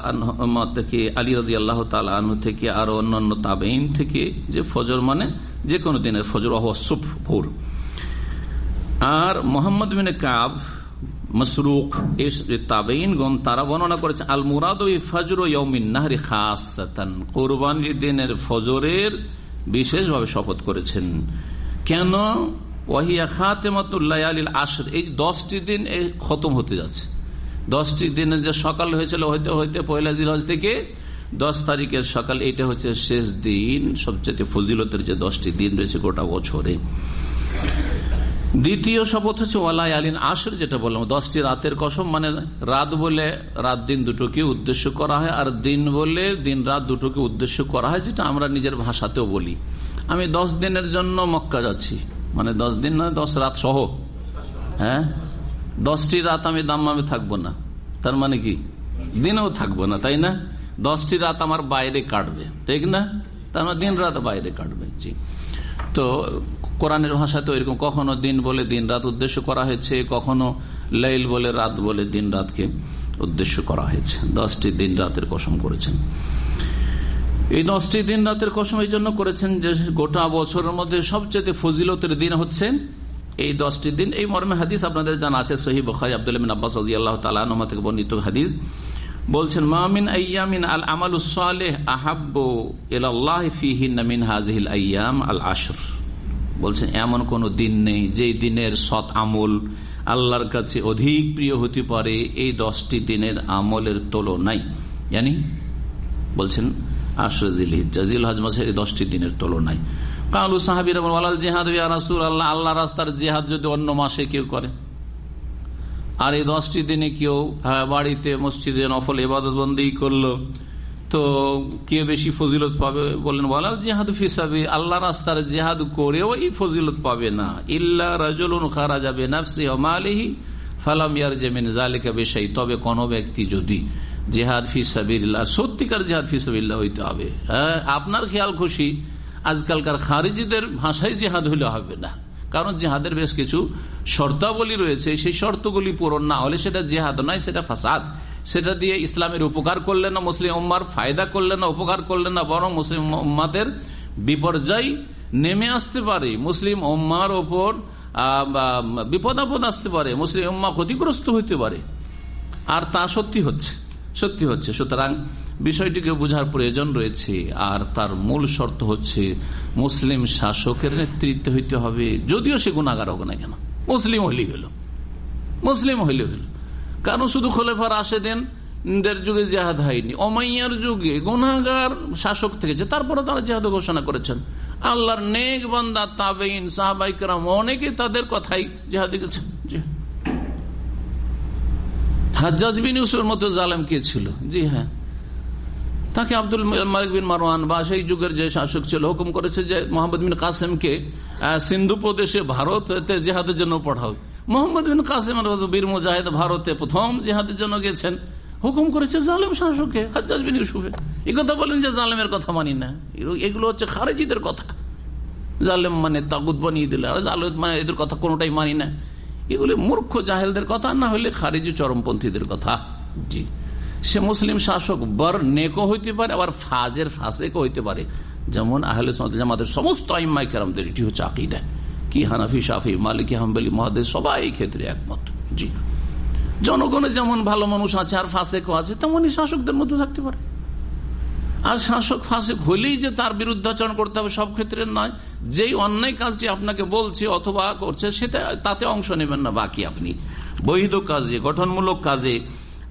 থেকে, আলী রাজি আল্লাহ তালু থেকে, আরও অন্যান্য তাবেইন থেকে, যে ফজর মানে যে কোনো দিনের ফজর অহসুফ ভোর। আর মোহাম্মদ বিন কাব মসরুক তাবেইনগণ, তারা বর্ণনা করেছে, আল মুরাদ ফজর ইয়মিন কোরবানির দিনের ফজরের বিশেষভাবে শপথ করেছেন। কেন? আসর এই দশটি দিন খতম হতে যাচ্ছে। যে সকাল হয়েছিল থেকে দশ তারিখের সকাল এটা হচ্ছে শেষ দিন। সবচেয়ে ফজিলতের যে দশটি দিন রয়েছে গোটা বছরে। দ্বিতীয় শপথ হচ্ছে, ওয়ালাই আলীন আসর যেটা বললাম, দশটি রাতের কসম মানে রাত বলে রাত দিন দুটোকে উদ্দেশ্য করা হয়, আর দিন বলে দিন রাত দুটোকে উদ্দেশ্য করা হয়, যেটা আমরা নিজের ভাষাতেও বলি। আমি দশ দিনের জন্য মক্কা যাচ্ছি মানে দশ দিন নয়, দশ রাত সহ। হ্যাঁ? দশটি রাত আমি দাম্মামে থাকব না। তার মানে কি? দিনেও থাকব না, তাই না? দশটি রাত আমার বাইরে কাটবে, ঠিক না? তার মানে দিন রাত বাইরে কাটবে, জি। তো কোরআনের ভাষাতে এরকম কখনো দিন বলে দিন রাত উদ্দেশ্য করা হয়েছে, কখনো লাইল বলে রাত বলে দিন রাতকে উদ্দেশ্য করা হয়েছে। দশটি দিন রাতের কসম করেছেন। এই দশটি দিন রাতের কসম এই জন্য করেছেন যে গোটা বছরের মধ্যে সবচেয়ে ফজিলতের দিন হচ্ছে এই দশটি দিন। এই মর্মে হাদিস আপনাদের জানা আছে সহি বখাই আব্দুল আব্বাস আল্লাহ তালা থেকে বর্ণিত হাদিস। বলছেন মামিন আয়ামিন আল আমাল আহাব্ব মিন হাজিল আয়াম আল আশর। বলছেন, এমন কোন দিন নেই যে দিনের সৎ আমল আল্লাহর কাছে অধিক প্রিয় হতে পারে এই দশটি দিনের আমলের তুলনায়। জানি বলছেন আশরাজিল এই দশটি দিনের তুলনায়। আল্লাহ আল্লাহ রাস্তার যদি অন্য মাসে কেউ করে? আর এই দশটি দিনে কেউ বাড়িতে মসজিদে নফল ইবাদতবন্দি করল তো কে বেশি ফজিলত পাবে বলেন বলাল জেহাদ ফিসাবি আল্লাহ রাস্তার জেহাদ করেও এই ফজিলত পাবে না। ইল্লা রাজুলুন খারা যাবে নাফসি মালিহি ফালাম জেমিন জালিকা বেশাই। তবে কোনো ব্যক্তি যদি জেহাদ ফিসাবিল্লা সত্যিকার জেহাদ ফিসাবিল্লা হইতে হবে। হ্যাঁ আপনার খেয়াল খুশি, আজকালকার খারিজিদের ভাষায় জেহাদ হইলে হবে না। কারণ জেহাদের বেশ কিছু শর্তাবলী রয়েছে, সেই শর্তগুলি পূরণ না হলে সেটা জেহাদ নয়, সেটা ফাসাদ। সেটা দিয়ে ইসলামের উপকার করলেন না, মুসলিম উম্মার ফায়দা করলেন না, উপকার করলেন না, বরং মুসলিম উম্মাদের বিপর্যয় নেমে আসতে পারে। মুসলিম উম্মার ওপর বিপদ আপদ আসতে পারে। মুসলিম উম্মা ক্ষতিগ্রস্ত হইতে পারে। আর তা সত্যি হচ্ছে সত্যি হচ্ছে। সুতরাং বিষয়টিকে বোঝার প্রয়োজন রয়েছে। আর তার মূল শর্ত হচ্ছে মুসলিম শাসকের নেতৃত্ব হইতে হবে। যদিও সে গুণাগার হোক না কেন, মুসলিম হইলেই হইল মুসলিম হইলে হইল কারণ শুধু খোলেফার আসে দেন যুগে জেহাদ হয়নি? অমাইয়ার যুগে গুনাগার শাসক থেকেছে। তারপরে তারা জেহাদ ঘোষণা করেছেন। আল্লাহর নেক বান্দা তাবেইন সাহাবাইকরাম অনেকে তাদের কথাই জেহাদে গেছেন। হাজ্জাজ বিন ইউসুফের মতো জালেম কে ছিল? জি হ্যাঁ। তাকে আব্দুল মালিক বিন মারওয়ান বা সেই যুগের যে শাসক ছিল, হুকুম করেছে যে মোহাম্মদ বিন কাসেমকে সিন্ধু প্রদেশে ভারতে জেহাদের জন্য পড়াও। মোহাম্মদ বিন কাসেম বীর মুজাহিদ ভারতে প্রথম জেহাদের জন্য গেছেন। হুকুম করেছে জালেম শাসককে, হাজ্জাজ বিন ইউসুফে এই কথা বলেন যে জালেমের কথা মানি না। এগুলো হচ্ছে খারেজিদের কথা। জালেম মানে তাগুদ বানিয়ে দিলে, আর জালেদ মানে এদের কথা কোনোটাই মানি না। এগুলি মূর্খ জাহেলদের কথা, না হলে খারিজি চরমপন্থীদের কথা। জি। সে মুসলিম শাসক বর নেকো হইতে পারে, আবার ফাজের ফাঁসেকও হইতে পারে। যেমন আহলে জামাতের সমস্ত আইম্মাই কেরামদের, এটি হচ্ছে আকিদা। কি হানাফি, শাফি, মালিক, হাম্বলি মহাদের সবাই এই ক্ষেত্রে একমত। জি। জনগণের যেমন ভালো মানুষ আছে, আর ফাঁসেকও আছে, তেমনই শাসকদের মধ্যে থাকতে পারে। আর শাসক, ফাঁসেক হলেই যে তার বিরুদ্ধাচরণ করতে হবে সব ক্ষেত্রে নয়। যেই অন্যায় কাজটি আপনাকে বলছে, অথবা করছে, সেটা, তাতে অংশ নেবেন না বাকি আপনি। বৈধ কাজে, গঠনমূলক কাজে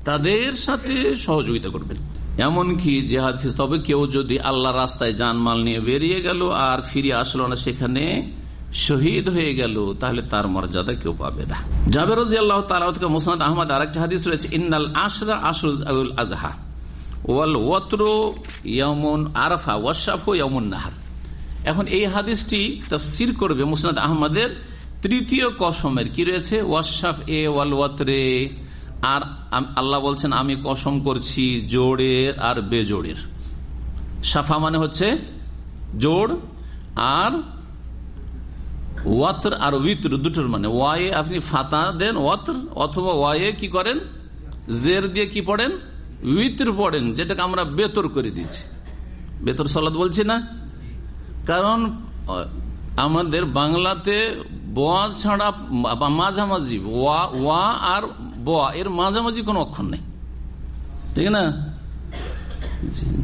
তাদের সাথে সহযোগিতা করবেন। এমনকি জেহাদ তবে কেউ যদি আল্লাহ রাস্তায় জানমাল নিয়ে বেরিয়ে গেল আর ফিরে আসলো না, সেখানে শহীদ হয়ে গেল, তাহলে তার মর্যাদা কেউ পাবে না। জাবের আল্লাহ তালা মুসনাদ আহমদ আর একটা হাদিস রয়েছে, ইন্নাল আশরা আসুল আজহা ওয়াল ওয়াত্র ইয়মন আরফা ওয়াশাফ ইয়মন নাহার। এখন এই হাদিসটি তফসির করবে মুসনাদ আহমদের তৃতীয় কসমের। কি রয়েছে? ওয়াশাফ এ ওয়াল ওয়াত্রে, আর আল্লাহ বলছেন, আমি কসম করছি জোড়ের আর বেজোড়ের। সাফা মানে হচ্ছে জোড় আর ওয়াত্র আর উইত্র দুটোর মানে ওয়ায়ে আপনি ফাতা দেন ওয়াত্র অথবা ওয়ায়ে কি করেন? জের দিয়ে কি পড়েন? উইত্র পড়েন, যেটাকে আমরা বেতর করে দিয়েছি। বেতর সলাদ বলছি না? কারণ আমাদের বাংলাতে বোয়া ছাড়া বা মাঝামাঝি, ওয়া ওয়া আর ব, এর মাঝামাঝি কোনো অক্ষর নেই। ঠিক না?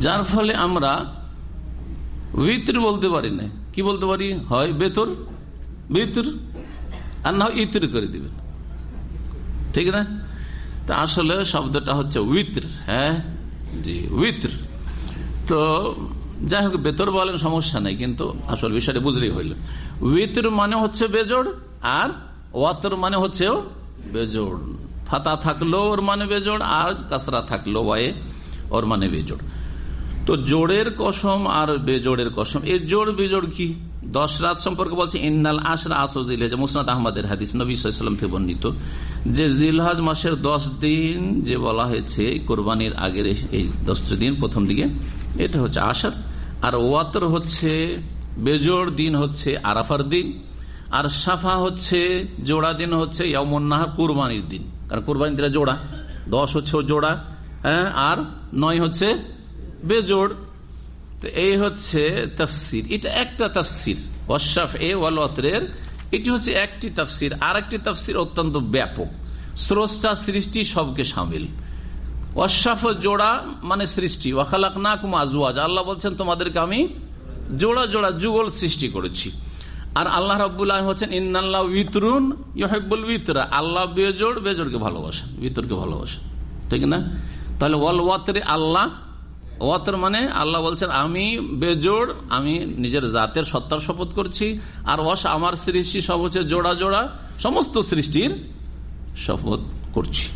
যার ফলে আমরা ভিতর বলতে পারি না। কি বলতে পারি? হয় বেতর? ভিতর আর না ইতর করে দিবেন। ঠিক না? তা আসলে শব্দটা হচ্ছে উইত্র হ্যাঁ? জি উইত্র তো যাই হোক বেতর বলেন সমস্যা নাই, কিন্তু আসল বিষয়টা বুঝলেই হইল। উইত্র মানে হচ্ছে বেজোড়, আর ওয়াতর মানে হচ্ছে বেজোড়। ফাতা থাকল ওর মানে বেজোড়, আর কাসরা থাকল ওয়ে ওর মানে বেজোড়। তো জোড়ের কসম আর বেজোড়ের কসম, এই জোড় বেজোড় কি? দশ রাত সম্পর্কে বলছে, ইন্নাল আশরা আসজিল মুসনাদ আহমদের হাদিস, নবী সাল্লাম থেকে বর্ণিত। যে জিলহাজ মাসের দশ দিন যে বলা হয়েছে, কোরবানির আগের এই দশ দিন, প্রথম দিকে, এটা হচ্ছে আশার। আর ওয়াতর হচ্ছে, বেজোড় দিন হচ্ছে আরাফার দিন। আর সাফা হচ্ছে, জোড়া দিন হচ্ছে ইয়ামুন্নাহার কোরবানির দিন। কারণ কোরবানির দিনে জোড়া, দশ হচ্ছে জোড়া হ্যাঁ আর নয় হচ্ছে বেজোড়। তো এই হচ্ছে তফসির। এটা একটা তফসির। ওয়াশাফ এ ওয়ালরের এটি হচ্ছে একটি তফসির। আর একটি তফসির অত্যন্ত ব্যাপক। স্রষ্টা সৃষ্টি সবকে সামিল। ওয়াশাফ জোড়া মানে সৃষ্টি। ওয়াখালাক না কুমা আজুয়াজ আল্লাহ বলছেন, তোমাদেরকে আমি জোড়া জোড়া যুগল সৃষ্টি করেছি। আর আল্লাহ রব্বুল্লাহ হচ্ছেন ইন্নাল্লাহ উইতরুন ইহেবুল উইতরা। আল্লাহ বেজোড়, বেজোড়কে ভালোবাসেন বিতরকে ভালোবাসেন ঠিক না? তাহলে ওয়াল ওয়াতরে আল্লাহ ওয়াতর মানে আল্লাহ বলছেন, আমি বেজোড়, আমি নিজের জাতের সত্তার শপথ করছি, আর ওয়াস আমার সৃষ্টি সব হচ্ছে জোড়া জোড়া, সমস্ত সৃষ্টির শপথ করছি।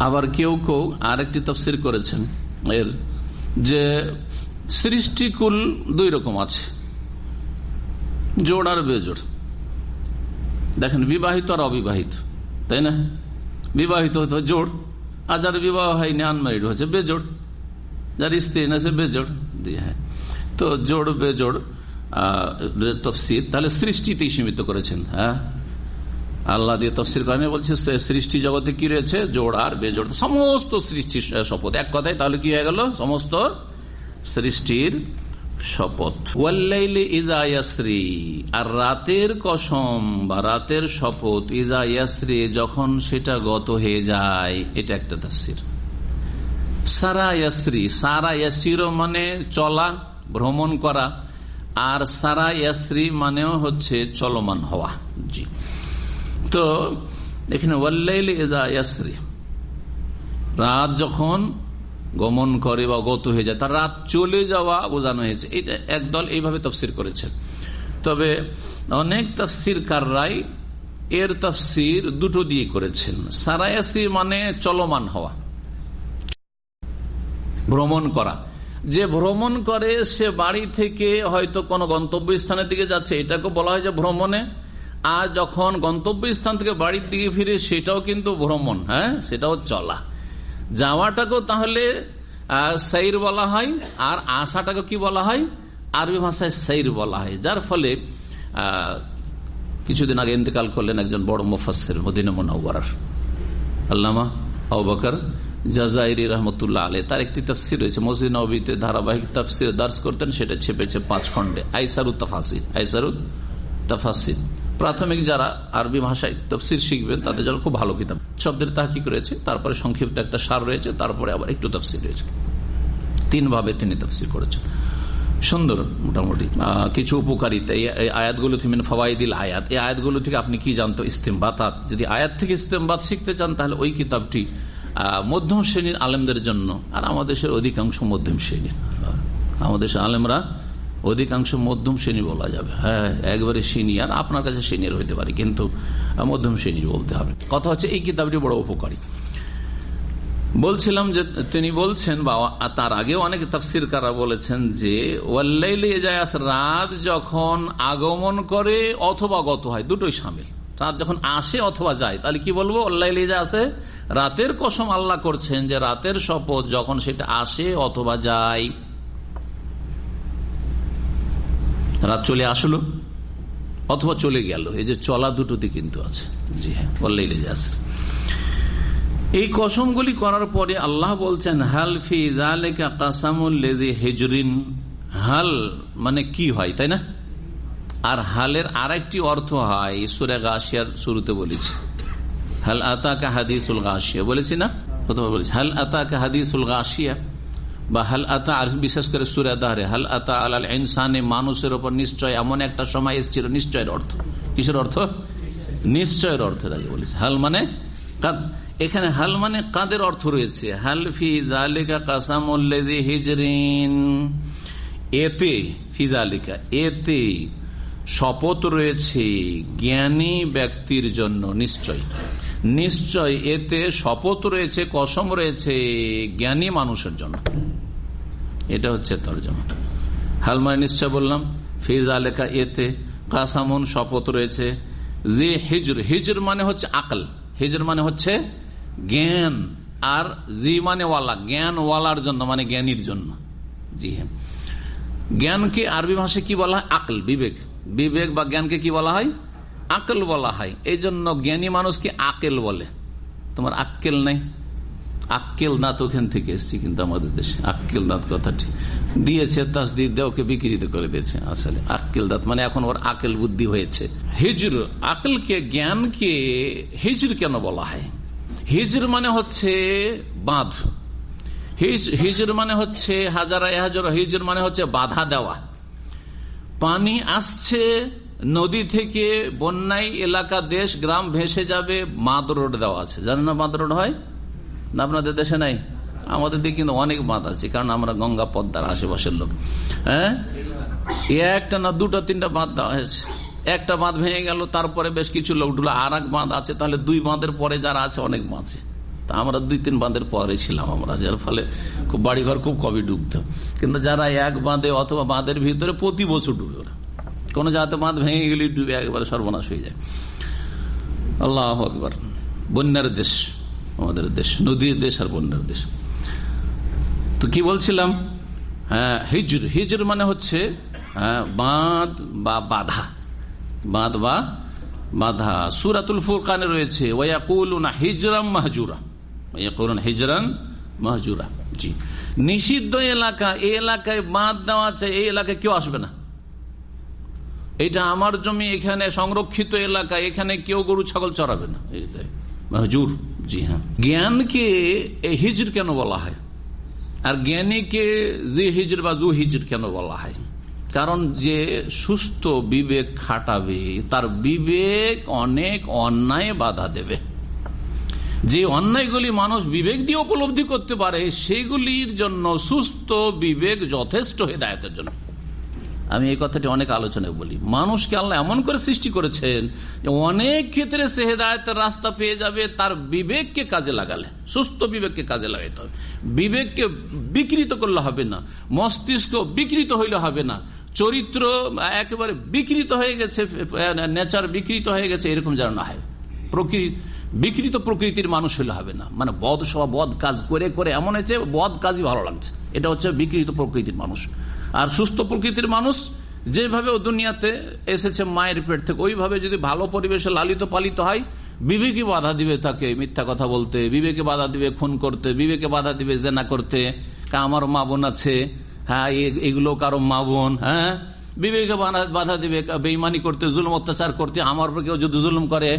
আবার কেউ কেউ আরেকটি তফসির করেছেন, এর যে সৃষ্টিকুল দুই রকম আছে, জোড় আর বেজোড়। দেখেন, বিবাহিত আর অবিবাহিত, তাই না? বিবাহিত হতো জোড় আর যার বিবাহ হয়নি, আনমারিড হচ্ছে বেজোড়। যার স্ত্রী না সে বেজোড় দিয়ে হ্যাঁ। তো জোড়, বেজোড় তফসির। তাহলে সৃষ্টিতেই সীমিত করেছেন হ্যাঁ। আল্লাহ দিয়ে তফসির কারণে বলছে সৃষ্টি জগতে কি রয়েছে? জোড় আর বেজোড়। সমস্ত সৃষ্টির শপথ। এক কথায় তাহলে কি হয়ে গেল? সমস্ত সৃষ্টির শপথ। ওয়াল্লাইলি ইজা ইয়াসরি, আর রাতের কসম বা রাতের শপথ ইজা ইয়াসরি যখন সেটা গত হয়ে যায়, এটা একটা তাফসির। সারা ইয়াসরি, সারা ইয়াসির মানে চলা, ভ্রমণ করা, আর সারা ইয়াসরি মানেও হচ্ছে চলমান হওয়া। জি। তো এখানে ওয়াল্লাইলি ইজা ইয়াসরি, রাত যখন গমন করে বা গত হয়ে যায়, তার রাত চলে যাওয়া বোঝানো হয়েছে। এটা একদল এইভাবে তফসির করেছে। তবে অনেক তফসির কাররাই এর তফসির দুটো দিয়ে করেছেন। সারায়াসি মানে চলমান হওয়া, ভ্রমণ করা। যে ভ্রমণ করে, সে বাড়ি থেকে হয়তো কোনো গন্তব্য স্থানের দিকে যাচ্ছে এটাকে বলা হয় যে ভ্রমণে। আর যখন গন্তব্য স্থান থেকে বাড়ির দিকে ফিরে, সেটাও কিন্তু ভ্রমণ হ্যাঁ? সেটাও চলা। যাওয়াটাকেও তাহলে সাইর বলা হয়, আর আশাটাকে কি বলা হয়? আরবি ভাষায় সাইর বলা হয়। যার ফলে কিছুদিন আগে ইন্তেকাল করলেন একজন বড় মুফাসের মদিনা মোনাওয়ার আল্লামা আবাকর জাজাইরি রহমতুল্লাহ আলী তার একটি তফসির রয়েছে। মসজিদ নবীতে ধারাবাহিক তফসির দার্স করতেন, সেটা ছেপেছে পাঁচ খন্ডে আইসারু তাফাসির আইসারু তাফাসির প্রাথমিক যারা আরবি ভাষায় তফসির শিখবেন, তাদের জন্য খুব ভালো কিতাব। শব্দের তাহকিক রয়েছে, তারপরে সংক্ষিপ্ত একটা সার রয়েছে, তারপরে আবার একটু তফসির রয়েছে। তিন ভাবে তিনি তফসির করেছেন। সুন্দর মোটামুটি। কিছু উপকারিতা। এই আয়াতগুলো থেকে ফওয়াইদিল আয়াত। এই আয়াতগুলো থেকে আপনি কি জানতো? ইস্তেমবাত যদি আয়াত থেকে ইস্তেমবাদ শিখতে চান, তাহলে ওই কিতাবটি মধ্যম শ্রেণির আলেমদের জন্য, আর আমাদের অধিকাংশ মধ্যম শ্রেণির। আমাদের আলেমরা অধিকাংশ মধ্যম শ্রেণি বলা যাবে। হ্যাঁ একবারে সিনিয়র আপনার কাছে সিনিয়র হইতে পারে, কিন্তু মধ্যম শ্রেণির বলতে হবে। কথা হচ্ছে, এই কিতাবটি বড় উপকারী। বলছিলাম যে, তিনি বলছেন, বা তার আগেও অনেক তফসির কারা বলেছেন যে রাত যখন আগমন করে অথবা গত হয়, দুটোই সামিল। রাত যখন আসে অথবা যায়, তাহলে কি বলব? অল্লাইলিজা আছে রাতের কসম আল্লাহ করছেন যে, রাতের শপথ যখন সেটা আসে অথবা যায়। রাত চলে আসলো, অথবা চলে গেল। এই যে চলা দুটোতে কিন্তু আছে। জি হ্যাঁ বললেই লেগে আছে। এই কসমগুলি করার পরে আল্লাহ বলছেন, হাল ফি হেজরিন। হাল মানে কি হয়, তাই না? আর হালের আরেকটি অর্থ হয়, সুরে গাছিয়ার শুরুতে বলেছি। হাল আতাকা বলেছি না? প্রথমে বলেছি, হাল আতাকা হাদিসুল গাশিয়া? বা হাল আতা আর বিশেষ করে সুরে দাহারে, হাল আতা আলাল ইনসানে মানুষের ওপর নিশ্চয় এমন একটা সময় এসেছিল, নিশ্চয়ের অর্থ। কিসের অর্থ? নিশ্চয়ের অর্থ আগে বলেছে। হাল মানে এখানে হাল মানে কাদের অর্থ রয়েছে? হাল ফি জালিকা কাসামুল্লেজি হিজরিন। এতে ফিজালিকা এতে শপথ রয়েছে জ্ঞানী ব্যক্তির জন্য, নিশ্চয়। নিশ্চয় এতে শপথ রয়েছে, কসম রয়েছে জ্ঞানী মানুষের জন্য। এটা হচ্ছে তর্জমা। হাল মানে নিশ্চয় বললাম ফিজ আলেকা এতে কাসামুন শপথ রয়েছে। যে হিজর হিজর মানে হচ্ছে আকল। হিজর মানে হচ্ছে জ্ঞান, আর জি মানে ওয়ালা। জ্ঞান ওয়ালার জন্য মানে জ্ঞানীর জন্য। জি হ্যাঁ। জ্ঞানকে আরবি ভাষায় কি বলা হয়? আকল, বিবেক। বিবেক বা জ্ঞানকে কি বলা হয়? আকল বলা হয়। এই জন্য জ্ঞানী মানুষকে আকেল বলে। তোমার আক্কেল নেই। আক্কেল দাঁত ওখান থেকে এসছি কিন্তু আমাদের দেশে। আক্কেল দাঁত কথাটি। দিয়েছে, তাসদিদ দিয়ে, ওকে বিকৃত করে দিয়েছে আসলে। আক্কেল দাঁত মানে এখন ওর আকেল বুদ্ধি হয়েছে। হিজর, আকেলকে, জ্ঞানকে হিজর কেন বলা হয়? হিজর মানে হচ্ছে বাঁধ। হিজর মানে হচ্ছে হাজারা হাজার, হিজর মানে হচ্ছে বাধা দেওয়া। পানি আসছে নদী থেকে, বন্যায় এলাকা, দেশ, গ্রাম ভেসে যাবে, মাদ রোড দেওয়া আছে। জানেন না মাদ রোড হয়? না আপনাদের দেশে নাই? আমাদের দিকে কিন্তু অনেক বাঁধ আছে, কারণ আমরা গঙ্গা পদ্মার আশেপাশের লোক। হ্যাঁ? একটা না দুটো তিনটা বাঁধ দেওয়া হয়েছে। একটা বাঁধ ভেঙে গেল, তারপরে বেশ কিছু লোক ঢুলো আর এক বাঁধ আছে, তাহলে দুই বাঁধের পরে যারা আছে, অনেক বাঁধে তা আমরা দুই তিন বাঁধের পরে ছিলাম আমরা, যার ফলে খুব বাড়িঘর খুব কবি ডুবত। কিন্তু যারা এক বাঁধে অথবা বাঁধের ভিতরে প্রতি বছর ডুবে ওরা। কোনো যাতে বাঁধ ভেঙে গেলে ডুবে, একবারে সর্বনাশ হয়ে যায়। আল্লাহ একবার বন্যার দেশ। আমাদের দেশ, নদীর দেশ আর বন্যার দেশ। তো কি বলছিলাম? হ্যাঁ হিজুর, হিজর মানে হচ্ছে বাঁধ বা বাধা। বাঁধ বা বাধা। সুরাতুল ফুরকানে রয়েছে হিজরাম মাহজুরা। হিজরান মাহজুরা। জি। নিষিদ্ধ এলাকা, এই এলাকায় বাঁধ দেওয়া আছে, এই এলাকায় কেউ আসবে না। এটা আমার জমি, এখানে সংরক্ষিত এলাকা, এখানে কেউ গরু, ছাগল চড়াবে না। মাহজুর। জি হ্যাঁ জ্ঞানকে হিজর কেন বলা হয় আর জ্ঞানীকে যে হিজর বা জু হিজর কেন বলা হয় কারণ যে সুস্থ বিবেক খাটাবে তার বিবেক অনেক অন্যায় বাধা দেবে যে অন্যায়গুলি মানুষ বিবেক দিয়ে উপলব্ধি করতে পারে সেগুলির জন্য সুস্থ বিবেক যথেষ্ট হেদায়তের জন্য আমি এই কথাটি অনেক আলোচনায় বলি। মানুষকে আল্লাহ এমন করে সৃষ্টি করেছেন যে অনেক ক্ষেত্রে সে হেদায়তের রাস্তা পেয়ে যাবে, তার বিবেককে কাজে লাগালে, সুস্থ বিবেককে কাজে লাগাইতে হবে। বিবেককে বিকৃত করলে হবে না, মস্তিষ্ক বিকৃত হইলে হবে না, চরিত্র একেবারে বিকৃত হয়ে গেছে, নেচার বিকৃত হয়ে গেছে, এরকম যেন না হয়। প্রকৃতি বিকৃত প্রকৃতির মানুষ হলে হবে না। মানে বদ সভা, বদ কাজ করে করে এমন হয়েছে, বদ কাজই ভালো লাগছে। এটা হচ্ছে বিকৃত প্রকৃতির মানুষ। আর সুস্থ প্রকৃতির মানুষ যেভাবে ও দুনিয়াতে এসেছে মায়ের পেট থেকে, ওইভাবে যদি ভালো পরিবেশে লালিত পালিত হয় বিবেকে বাধা দিবে তাকে মিথ্যা কথা বলতে, বিবেকে বাধা দিবে খুন করতে, বিবেকে বাধা দিবে জেনা করতে। আমার মা বোন আছে হ্যাঁ এগুলো কারও মা বোন হ্যাঁ? বিবেকে বাধা দিবে বেইমানি করতে, জুলুম অত্যাচার করতে, আমার কেউ যদি জুলুম করে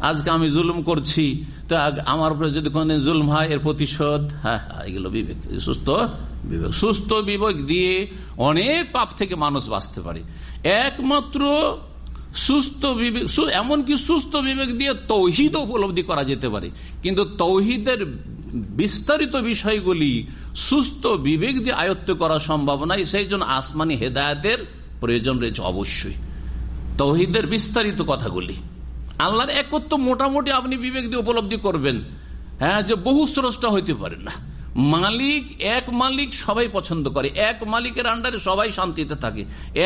আজকে আমি জুলুম করছি। তো আমার উপরে যদি কোনদিন জুলুম হয়, এর প্রতিশোধ? হ্যাঁ এগুলো বিবেক। সুস্থ বিবেক। সুস্থ বিবেক দিয়ে অনেক পাপ থেকে মানুষ বাঁচতে পারে। একমাত্র সুস্থ বিবেক এমনকি সুস্থ বিবেক দিয়ে তৌহিদ উপলব্ধি করা যেতে পারে। কিন্তু তৌহিদের বিস্তারিত বিষয়গুলি সুস্থ বিবেক দিয়ে আয়ত্ত করা সম্ভব নয়। সেই জন্য আসমানি হেদায়তের প্রয়োজন রয়েছে অবশ্যই। তৌহিদের বিস্তারিত কথাগুলি। আল্লাহর একত্র মোটামুটি আপনি বিবেক দিয়ে উপলব্ধি করবেন। হ্যাঁ যে বহু স্রষ্টা হইতে পারে না। মালিক, এক মালিক সবাই পছন্দ করে। এক মালিকের আন্ডারে সবাই শান্তিতে থাকে।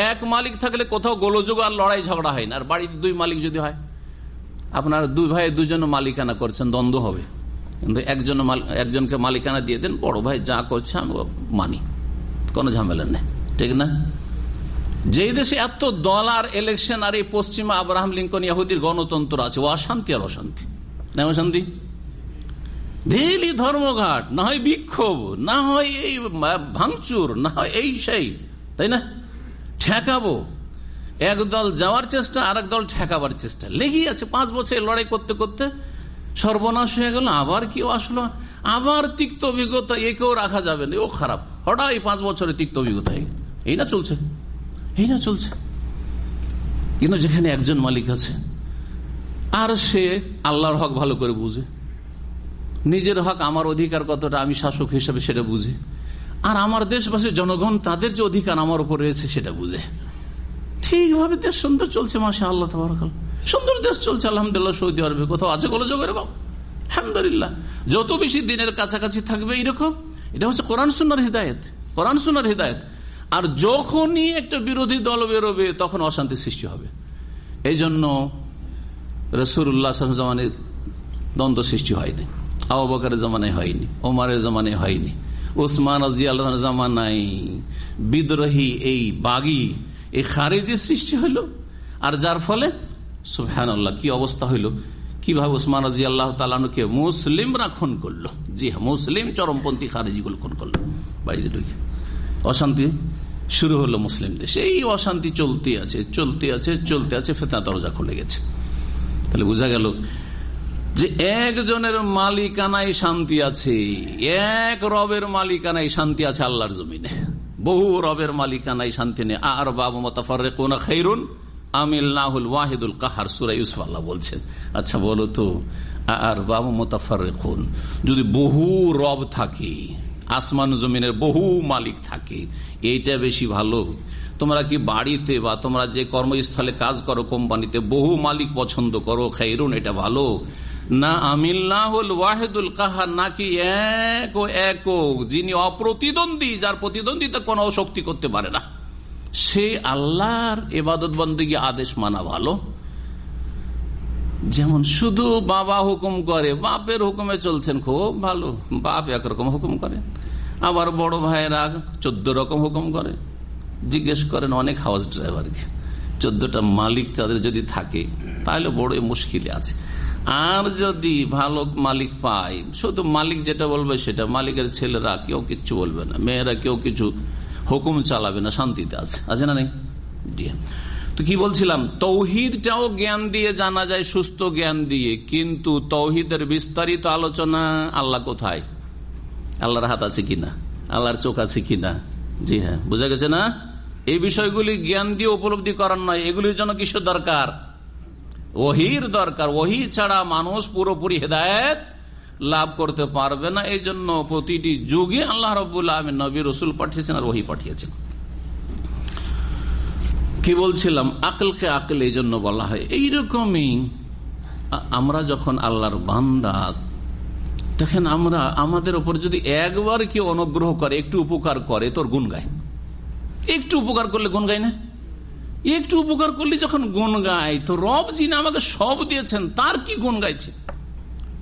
এক মালিক থাকলে কোথাও গোলযোগ আর লড়াই ঝগড়া হয় না। আর বাড়িতে দুই মালিক যদি হয়, আপনার দুই ভাই দুজন মালিকানা করছেন, দ্বন্দ্ব হবে। কিন্তু একজন একজনকে মালিকানা দিয়ে দেন, বড় ভাই যা করছে আমি মানি। কোনো ঝামেলা নেই। ঠিক না? যে দেশে এত দল আর ইলেকশন আর এই পশ্চিমা আব্রাহাম লিঙ্কন ইয়াহুদির গণতন্ত্র আছে, ও অশান্তি আর অশান্তি। না অশান্তি? ডেলি ধর্মঘাট, না হয় বিক্ষোভ, না হয় এই ভাঙচুর, না হয় এই সেই, তাই না? ঠেকাবো। এক দল যাওয়ার চেষ্টা আর দল ঠেকাবার চেষ্টা। লেগেই আছে, পাঁচ বছর লড়াই করতে করতে সর্বনাশ হয়ে গেল, আবার কেউ আসলো। আবার তিক্ত অভিজ্ঞতা, একেও রাখা যাবে না ও খারাপ। হঠাৎ পাঁচ বছরে তিক্ত অভিজ্ঞতা এই না চলছে। এই না চলছে। কিন্তু যেখানে একজন মালিক আছে, আর সে আল্লাহর হক ভালো করে বুঝে। নিজের হক আমার অধিকার কতটা, আমি শাসক হিসেবে সেটা বুঝে। আর আমার দেশবাসীর জনগণ, তাদের যে অধিকার আমার উপর রয়েছে সেটা বুঝে। ঠিকভাবে দেশ সুন্দর চলছে মাসে আল্লাহ তবরকাল সুন্দর দেশ চলছে, আলহামদুলিল্লাহ, সৌদি আরবে, কোথাও আছে গোলযোগ এরকম? আলহামদুলিল্লাহ। যত বেশি দিনের কাছাকাছি থাকবে, এইরকম। এটা হচ্ছে কোরআন সুনার হৃদায়ত। কোরআন সুনার হৃদায়ত। আর যখনই একটা বিরোধী দল বেরোবে, তখন অশান্তি সৃষ্টি হবে। এই জন্য রসুল্লাহ জামানের দ্বন্দ্ব সৃষ্টি হয়নি। আবু বকারের জামানায় হয়নি, ওমারের জামানায় হয়নি ওসমান রাজি আল্লাহ জামানায় বিদ্রোহী এই বাগি, এই খারেজি সৃষ্টি হইল। আর যার ফলে সুফহান আল্লাহ কি অবস্থা হইল? কীভাবে ওসমান রাজি আল্লাহ তালানুকে মুসলিমরা খুন করল? জি হ্যাঁ মুসলিম চরমপন্থী খারেজিগুলো খুন করল। বাড়িতে অশান্তি? শুরু হলো মুসলিম দেশে। এই অশান্তি চলতে আছে চলতে আছে চলতে আছে, ফেতনা দরজা খুলে গেছে। তাহলে বোঝা গেল যে একজনের মালিকানায় শান্তি আছে, এক রবের মালিকানায় শান্তি আছে আল্লাহর জমিনে। বহু রবের মালিকানায় শান্তি নেই। আর বাবু মতাফার কোন খৈরুন নাহুল ওয়াহিদুল কাহার সুরাই ইউসুফ আল্লাহ বলছেন। আচ্ছা বলো তো, আর বাবু মোতাফার যদি বহু রব থাকে আসমান জমিনের বহু মালিক থাকে। এইটা বেশি ভালো। তোমরা কি বাড়িতে বা তোমরা যে কর্মস্থলে কাজ করো, কোম্পানিতে বহু মালিক পছন্দ করো, খাইরুন, এটা ভালো? না আমিল্লাহুল ওয়াহেদুল কাহার, নাকি এক ও একক যিনি অপ্রতিদ্বন্দ্বী, যার প্রতিদ্বন্দ্বিতা কোনো শক্তি করতে পারে না। সে আল্লাহর এবাদত বন্দীকে আদেশ মানা ভালো। যেমন শুধু বাবা হুকুম করে, বাপের হুকুমে চলছেন, খুব ভালো। বাপ একরকম হুকুম করে। আবার বড় ভাইয়েরা চোদ্দ রকম হুকুম করে। জিজ্ঞেস করেন, অনেক হাউস ড্রাইভারকে চোদ্দটা মালিক তাদের যদি থাকে, তাহলে বড় মুশকিলে আছে। আর যদি ভালো মালিক পায়, শুধু মালিক যেটা বলবে সেটা, মালিকের ছেলেরা কেউ কিচ্ছু বলবে না, মেয়েরা কেউ কিছু হুকুম চালাবে না, শান্তিতে আছে। আছে না নেই? তো কি বলছিলাম? তৌহিদটাও জ্ঞান দিয়ে জানা যায়, সুস্থ জ্ঞান দিয়ে। কিন্তু তৌহিদের বিস্তারিত আলোচনা আল্লাহ কোথায়? আল্লাহর হাত আছে কিনা? আল্লাহর চোখ আছে কিনা? জি হ্যাঁ বুঝা গেছে না? এই বিষয়গুলি জ্ঞান দিয়ে উপলব্ধি করার নয়, এগুলির জন্য কিসের দরকার? ওহির দরকার। ওহি ছাড়া মানুষ পুরোপুরি হেদায়ত লাভ করতে পারবে না। এই জন্য প্রতিটি যুগে আল্লাহ রবুল্লাহ নবী রসুল পাঠিয়েছেন আর ওহি পাঠিয়েছেন। কি বলছিলাম? আকলকে আকল এই জন্য বলা হয়। এইরকমই আমরা যখন আল্লাহর বান্দা, দেখেন আমরা, আমাদের ওপর যদি একবার কি অনুগ্রহ করে, একটু উপকার করে, তোর গুণ গায়। একটু উপকার করলে গুণ গায় না? একটু উপকার করলে যখন গুণ গায়, তো রব যিনি আমাকে সব দিয়েছেন, তার কি গুণ গাইছে?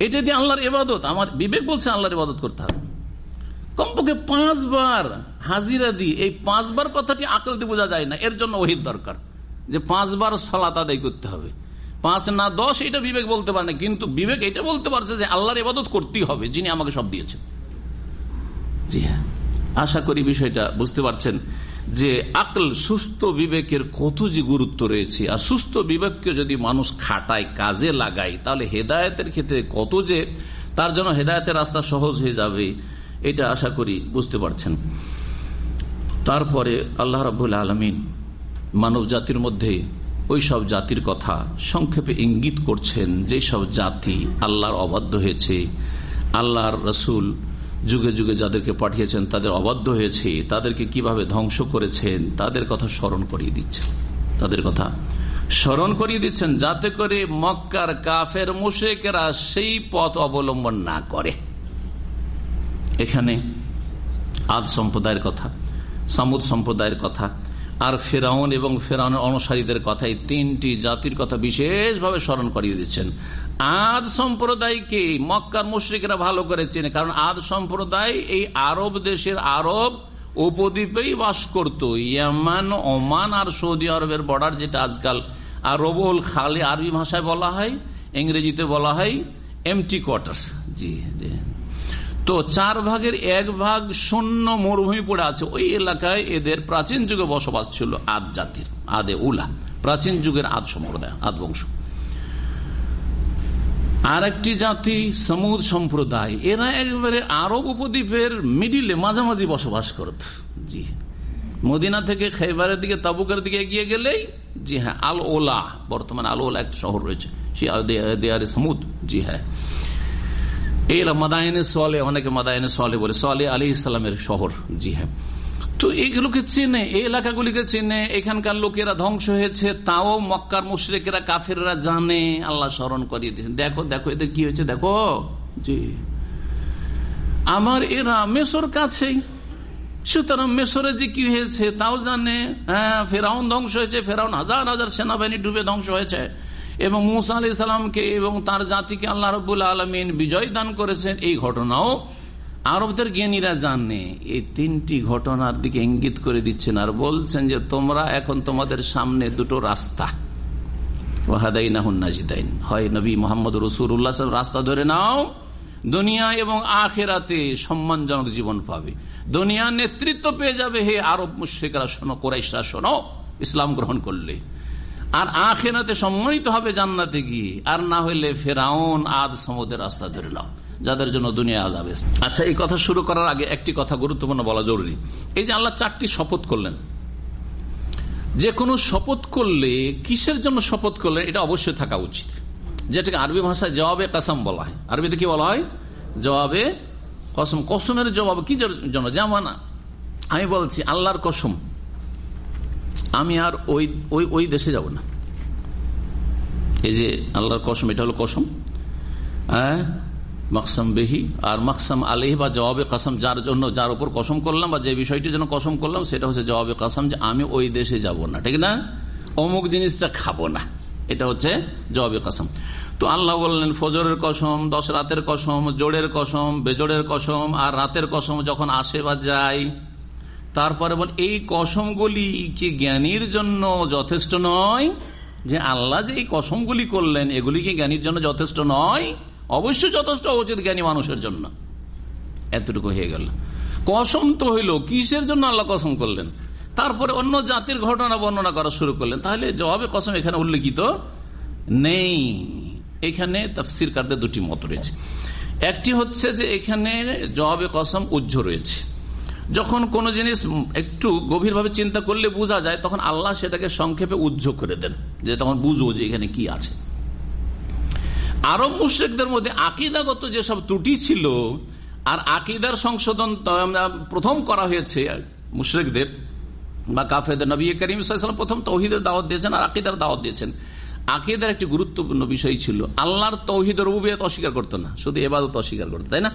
এটা দিয়ে আল্লাহর এবাদত আমার বিবেক বলছে আল্লাহর ইবাদত করতে হবে। কমপক্ষে পাঁচবার হাজিরা দিয়ে এই পাঁচবার কথাটি আকল দিয়ে বোঝা যায় না, এর জন্য ওহির দরকার। যে পাঁচবার সলাত আদায় করতে হবে। পাঁচ না দশ, এটা বিবেক বলতে পারে না, কিন্তু বিবেক এটা বলতে পারছে যে আল্লাহর ইবাদত করতেই হবে, যিনি আমাকে সব দিয়েছেন। জি হ্যাঁ আশা করি বিষয়টা বুঝতে পারছেন যে আকল, সুস্থ বিবেকের কত যে গুরুত্ব রয়েছে, আর সুস্থ বিবেককে যদি মানুষ খাটায়, কাজে লাগায়, তাহলে হেদায়তের ক্ষেত্রে কত যে তার জন্য হেদায়তের রাস্তা সহজ হয়ে যাবে, এটা আশা করি বুঝতে পারছেন। তারপরে আল্লাহ রাবুল আলমিন মানব জাতির মধ্যে ওই সব জাতির কথা সংক্ষেপে ইঙ্গিত করছেন যে সব জাতি আল্লাহর অবাধ্য হয়েছে। আল্লাহর রসুল যুগে যুগে যাদেরকে পাঠিয়েছেন তাদের অবাধ্য হয়েছে, তাদেরকে কীভাবে ধ্বংস করেছেন, তাদের কথা স্মরণ করিয়ে দিচ্ছেন। তাদের কথা স্মরণ করিয়ে দিচ্ছেন যাতে করে মক্কার কাফের মুশেকেরা সেই পথ অবলম্বন না করে। এখানে আদ সম্প্রদায়ের কথা। সামুদ সম্প্রদায়ের কথা, আর ফেরাউন এবং ফেরাউনের অনুসারীদের কথা, এই তিনটি জাতির কথা বিশেষভাবে স্মরণ করিয়ে দিচ্ছেন। আদ সম্প্রদায়কে মক্কার মুশ্রিকরা ভালো করে চেনে, কারণ আদ সম্প্রদায় এই আরব দেশের আরব উপদ্বীপেই বাস করত। ইয়ামান, ওমান আর সৌদি আরবের বর্ডার যেটা আজকাল, আর আরবুল খালে আরবি ভাষায় বলা হয়, ইংরেজিতে বলা হয় এমটি কোয়ার্টার জি জি। তো চার ভাগের এক ভাগ শূন্য মরুভূমি পড়ে আছে। ওই এলাকায় এদের প্রাচীন যুগে বসবাস ছিল আদ জাতির, আদে উলা। প্রাচীন যুগের আদ সম্প্রদায়, আদ বংশ। আর একটি জাতি সমুদ সম্প্রদায়। এরা একবারে আরব উপদ্বীপের মিডিলে মাঝামাঝি বসবাস করত। জি। মদিনা থেকে খেবারের দিকে, তাবুকের দিকে এগিয়ে গেলেই, জি হ্যাঁ আল ওলা বর্তমানে আল ওলা একটা শহর রয়েছে। দেয়ারে সমুদ, জি হ্যাঁ। এরা মাদায়নে সোয়ালে অনেকে মাদায়নে সোয়ালে বলে সোয়ালে আলী ইসলামের শহর। জি হ্যাঁ। তো এইগুলোকে চেনে, এই এলাকাগুলিকে চেনে, এখানকার লোকেরা ধ্বংস হয়েছে, তাও মক্কার মুশ্রেকেরা, কাফেররা জানে, আল্লাহ স্মরণ করিয়ে দিয়েছেন। দেখো দেখো, এদের কি হয়েছে, দেখো। জি। আমার এরা মেসর কাছেই। সুতরাং মেসরে যে কি হয়েছে, তাও জানে। হ্যাঁ ফেরাউন ধ্বংস হয়েছে, ফেরাউন হাজার হাজার সেনাবাহিনী ডুবে ধ্বংস হয়েছে। এবং মুসা আলি সালামকে এবং তার জাতিকে আল্লাহ রবুল আলমিন বিজয় দান করেছেন। এই ঘটনাও আরবদের জ্ঞানীরা জানে। এই তিনটি ঘটনার দিকে ইঙ্গিত করে দিচ্ছেন আর বলছেন যে, তোমরা এখন তোমাদের সামনে দুটো রাস্তা। হয় নবী রাস্তা ধরে নাও, দুনিয়া এবং আখেরাতে সম্মানজনক জীবন পাবে। দুনিয়া নেতৃত্ব পেয়ে যাবে। হে আরব ইসলাম গ্রহণ করলে। আর আখেরাতে সম্মানিত হবে জান্নাতে গিয়ে। আর না হইলে ফেরাউন আদ সমুদ্রের রাস্তা ধরে নাও, যাদের জন্য দুনিয়া আজাবে আচ্ছা এই কথা শুরু করার আগে একটি কথা গুরুত্বপূর্ণ বলা জরুরি। এই যে আল্লাহ চারটি শপথ করলেন, যে কোনো শপথ করলে, কিসের জন্য শপথ করলেন এটা অবশ্যই থাকা উচিত। যেটাকে আরবি ভাষায় জবাবে কাসাম বলা হয়। আরবিতে কি বলা হয়? জবাবে কসম। কসমের জবাব কি জন্য? যেমন আমি বলছি, আল্লাহর কসম। আমি আর ওই ওই ওই দেশে যাব না। এই যে আল্লাহর কসম, এটা হলো কসম। হ্যাঁ? মাকসাম বেহি, আর মাকসাম আলহি বা জবাবে কাসম, যার জন্য, যার উপর কসম করলাম বা যে বিষয়টি যেন কসম করলাম, সেটা হচ্ছে জবাবে কাসম যে আমি ওই দেশে যাব না, ঠিক না? অমুক জিনিসটা খাব না, এটা হচ্ছে জবাবে কাসম। তো আল্লাহ বললেন, ফজরের কসম, দশ রাতের কসম জোড়ের কসম, বেজোড়ের কসম, আর রাতের কসম যখন আসে বা যায় তারপরে বল, এই কসমগুলি কি জ্ঞানীর জন্য যথেষ্ট নয়? যে আল্লাহ যে এই কসমগুলি করলেন, এগুলি কি জ্ঞানীর জন্য যথেষ্ট নয়? অবশ্যই যথেষ্ট উচিত জ্ঞানী মানুষের জন্য। এতটুকু হয়ে গেল। কসম তো হইল, কিসের জন্য আল্লাহ কসম করলেন? তারপরে অন্য জাতির ঘটনা বর্ণনা করা শুরু করলেন। তাহলে জবাবে কসম এখানে উল্লেখিত নেই। এখানে তফসির কারদের দুটি মত রয়েছে। একটি হচ্ছে যে এখানে জবাবে কসম উজ্জ্ব রয়েছে। যখন কোন জিনিস একটু গভীরভাবে চিন্তা করলে বোঝা যায়, তখন আল্লাহ সেটাকে সংক্ষেপে উজ্জ্ব করে দেন। যে তখন বুঝব যে এখানে কি আছে। আরব মুশ্রেকদের মধ্যে আকিদাগত যেসব ত্রুটি ছিল, আর আকিদার সংশোধন প্রথম করা হয়েছে মুশ্রেকদের, বা কাফেদের নবী করিম প্রথম তৌহিদের দাওয়াত দিয়েছেন আর আকিদার দাওয়াত দিয়েছেন। আকিদার একটি গুরুত্বপূর্ণ বিষয় ছিল, আল্লাহর তৌহিদের রুবিয়ত অস্বীকার করতো না, শুধু এবাদত অস্বীকার করতো, তাই না?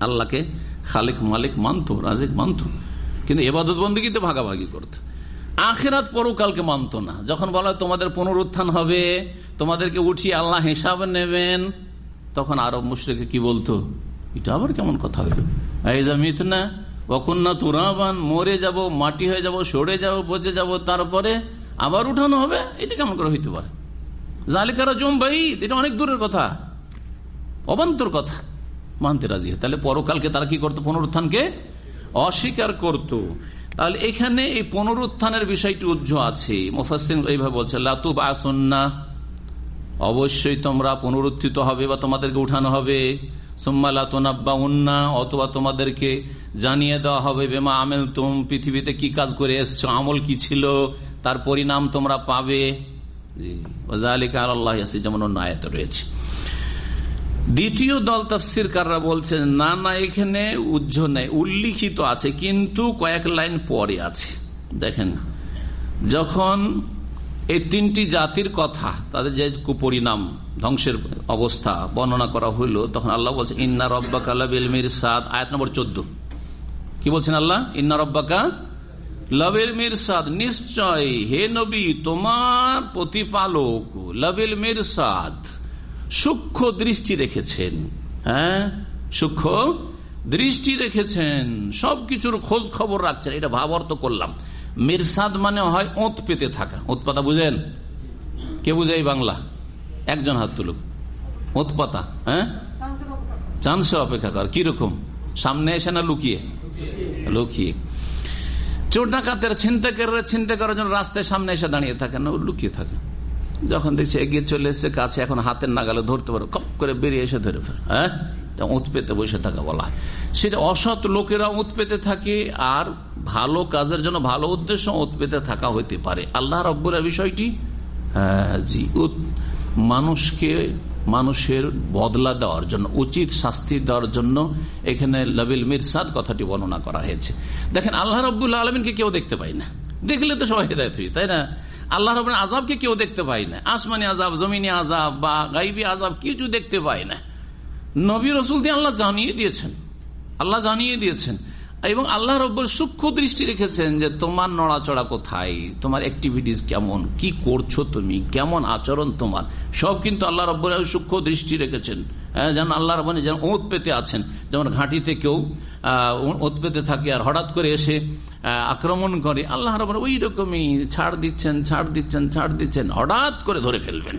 আল্লাহকে খালিক মালিক মানত, রাজেক মানত। কিন্তু এবাদত বন্দীতে ভাগাভাগি করত। আখেরাত পরকালকে মানত না। যখন বলা তোমাদের পুনরুত্থান হবে, তোমাদেরকে উঠিয়ে আল্লাহ হিসাব নেবেন, তখন আরব মুশ্রিকে কি বলতো? এটা আবার কেমন কথা হইল? মিত না অকন্যা তুরাবান, মরে যাব, মাটি হয়ে যাব, সরে যাব, পচে যাব, তারপরে আবার উঠানো হবে? এটা কেমন করে হইতে পারে? জালিকারা জম্বাই এটা অনেক দূরের কথা। অবান্তর কথা। মানতে রাজি হয়। তাহলে পরকালকে তারা কি করতো? পুনরুত্থানকে অস্বীকার করত। তাহলে এখানে এই পুনরুত্থানের বিষয়টি উজ্জ্ব আছে। মুফাসিন এইভাবে বলছে লাতুব আসন্না অবশ্যই তোমরা পুনরুত্থিত হবে বা তোমাদেরকে উঠানো হবে। উন্না অথবা তোমাদেরকে জানিয়ে দেওয়া হবে, বেমা আমেল তুম পৃথিবীতে কি কাজ করে এসছো, আমল কি ছিল, তার পরিণাম তোমরা পাবে। আল্লাহ যেমন অন্য আয়ত রয়েছে। দ্বিতীয় দল তফসির কাররা বলছেন, না না, এখানে উজ্জ নেই। উল্লিখিত আছে, কিন্তু কয়েক লাইন পরে আছে। দেখেন, যখন এই তিনটি জাতির কথা, তাদের যে কুপরিণাম, ধ্বংসের অবস্থা বর্ণনা করা হইল, তখন আল্লাহ বলছে ইন্না রব্বাকা মির সাদ আয়াত নম্বর চোদ্দ। কি বলছেন আল্লাহ? ইন্না রব্বাকা লবেল মির সাদ নিশ্চয়, হে নবী, তোমার প্রতিপালক লবেল মির সাদ সূক্ষ্ম দৃষ্টি রেখেছেন। হ্যাঁ? সূক্ষ্ম দৃষ্টি রেখেছেন। সবকিছুর খোঁজ খবর রাখছেন। এটা ভাব অর্থ করলাম। মিরসাদ মানে হয় ওঁত পেতে থাকা। ওত পাতা বুঝেন? কে বুঝাই বাংলা? একজন হাত তুলুক। ওত পাতা হ্যাঁ? চান্সে অপেক্ষা কর। কীরকম? সামনে এসে না লুকিয়ে? লুকিয়ে। চোর ডাকাতের ছিনতে করে ছিনতে করার জন্য রাস্তায় সামনে এসে দাঁড়িয়ে থাকে না লুকিয়ে থাকে। যখন দেখছি এগিয়ে চলে এসছে, কাছে এখন হাতের নাগালে ধরতে পারো, কপ করে বেরিয়ে এসে ধরে ফেলে হ্যাঁ? উঁত পেতে বসে থাকা বলা হয়। সেটা অসৎ লোকেরা উঁত পেতে থাকে, আর ভালো কাজের জন্য ভালো উদ্দেশ্য উঁত পেতে থাকা হইতে পারে। আল্লাহ রব্বুর বিষয়টি হ্যাঁ জি মানুষকে মানুষের বদলা দেওয়ার জন্য, উচিত শাস্তি দেওয়ার জন্য এখানে লবিল মিরসাদ কথাটি বর্ণনা করা হয়েছে। দেখেন, আল্লাহ রব্বুল্লা আলমিনকে কেউ দেখতে পাই না। দেখলে তো সবাই হেদায়ত হই তাই না? আল্লাহ রবের আজাবকে কেউ দেখতে পায় না। আসমানি আজাব জমিনি আজাব বা গাইবি আজাব কিছু দেখতে পায় না। নবী রসুল দিয়ে আল্লাহ জানিয়ে দিয়েছেন। আল্লাহ জানিয়ে দিয়েছেন। এবং আল্লাহ রব্বর সূক্ষ্ম দৃষ্টি রেখেছেন যে তোমার নড়াচড়া কোথায়? তোমার অ্যাক্টিভিটিস কেমন? কি করছ তুমি? কেমন আচরণ তোমার? সব কিন্তু আল্লাহ রব্বর সূক্ষ্ম দৃষ্টি রেখেছেন। হ্যাঁ, যেন আল্লাহ রব্বানি যেন ওত পেতে আছেন। যেমন ঘাঁটিতে কেউ ওত পেতে থাকে আর হঠাৎ করে এসে আক্রমণ করে আল্লাহ রব্বর ওই রকমই ছাড় দিচ্ছেন ছাড় দিচ্ছেন ছাড় দিচ্ছেন হঠাৎ করে ধরে ফেলবেন।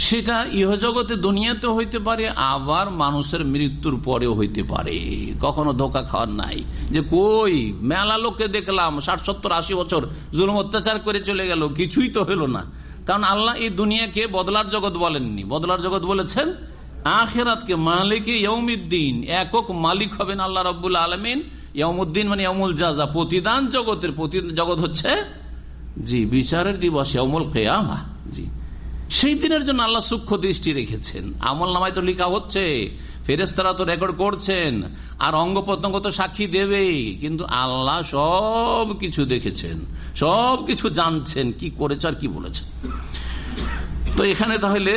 সেটা ইহজগতে দুনিয়াতে হইতে পারে, আবার মানুষের মৃত্যুর পরেও হইতে পারে। কখনো ধোকা খাওয়ার নাই। যে কই, মেলা লোককে দেখলাম, ষাট, সত্তর, আশি বছর জুলুম অত্যাচার করে চলে গেল, কিছুই তো হলো না। কারণ আল্লাহ এই দুনিয়াকে বদলার জগৎ বলেননি। বদলার জগৎ বলেছেন, আখেরাতকে মালিকে ইয়ৌমুদ্দিন একক মালিক হবেন আল্লাহ রব্বুল আলমিন। ইয়মুদ্দিন মানে ইয়মুল জাজা, প্রতিদান জগতের প্রতিদান জগৎ হচ্ছে, জি, বিচারের দিবস ইয়মুল কেয়ামা, জি। সেই দিনের জন্য আল্লাহ সূক্ষ্ম দৃষ্টি রেখেছেন। আমল নামায় তো লিখা হচ্ছে ফেরেস্তারা তো রেকর্ড করছেন, আর অঙ্গ প্রত্যঙ্গ তো সাক্ষী দেবে কিন্তু আল্লাহ সব কিছু দেখেছেন, সব কিছু জানছেন, কি করেছে আর কি বলেছেন তো এখানে তাহলে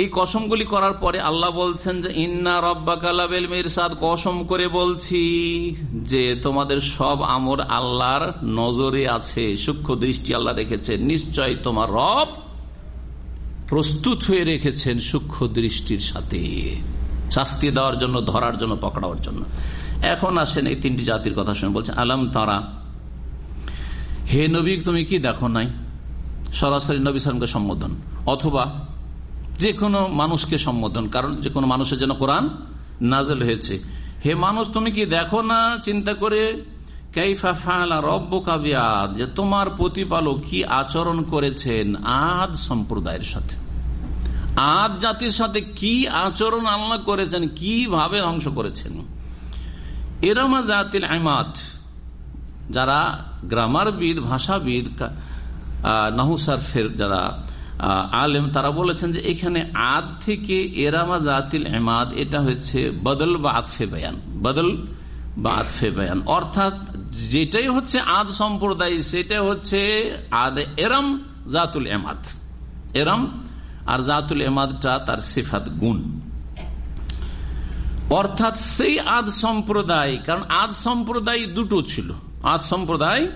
এই কসমগুলি করার পরে আল্লাহ বলছেন যে, ইন্না রব্বা কালাবেল মিরসাদ। কসম করে বলছি যে, তোমাদের সব আমর আল্লাহর নজরে আছে, সূক্ষ্ম দৃষ্টি আল্লাহ রেখেছে নিশ্চয় তোমার রব প্রস্তুত হয়ে রেখেছেন সূক্ষ্ম দৃষ্টির সাথে। শাস্তি দেওয়ার জন্য, ধরার জন্য, পকড়াওয়ার জন্য। এখন আসেন এই তিনটি জাতির কথা শুনে বলছেন আলাম তারা, হে নবী, তুমি কি দেখো নাই? সরাসরি নবী সালামকে সম্বোধন। অথবা যে কোনো মানুষকে সম্বোধন, কারণ যে কোনো মানুষের জন্য কোরআন নাজেল হয়েছে। হে মানুষ, তুমি কি দেখো না? চিন্তা করে যে তোমার প্রতিপালক কি আচরণ করেছেন আদ সম্প্রদায়ের সাথে? আদ জাতির সাথে কি আচরণ আল্লাহ করেছেন, কীভাবে ধ্বংস করেছেন? এরমা জাতিল আহমাদ যারা গ্রামারবিদ, ভাষাবিদ নাহুসারফের যারা আলেম, তারা বলেছেন যে এখানে আদ থেকে এরামা জাতিল এমাদ এটা হচ্ছে বদল বা আতফে বয়ান, বদল বা আতফে বয়ান। অর্থাৎ যেটাই হচ্ছে আদ সম্প্রদায় সেটা হচ্ছে আদ এরম জাতুল এমাদ। এরম আর জাতুল এমাদটা তার সিফাত গুণ। অর্থাৎ সেই আদ সম্প্রদায়, কারণ আদ সম্প্রদায় দুটো ছিল। আদ সম্প্রদায়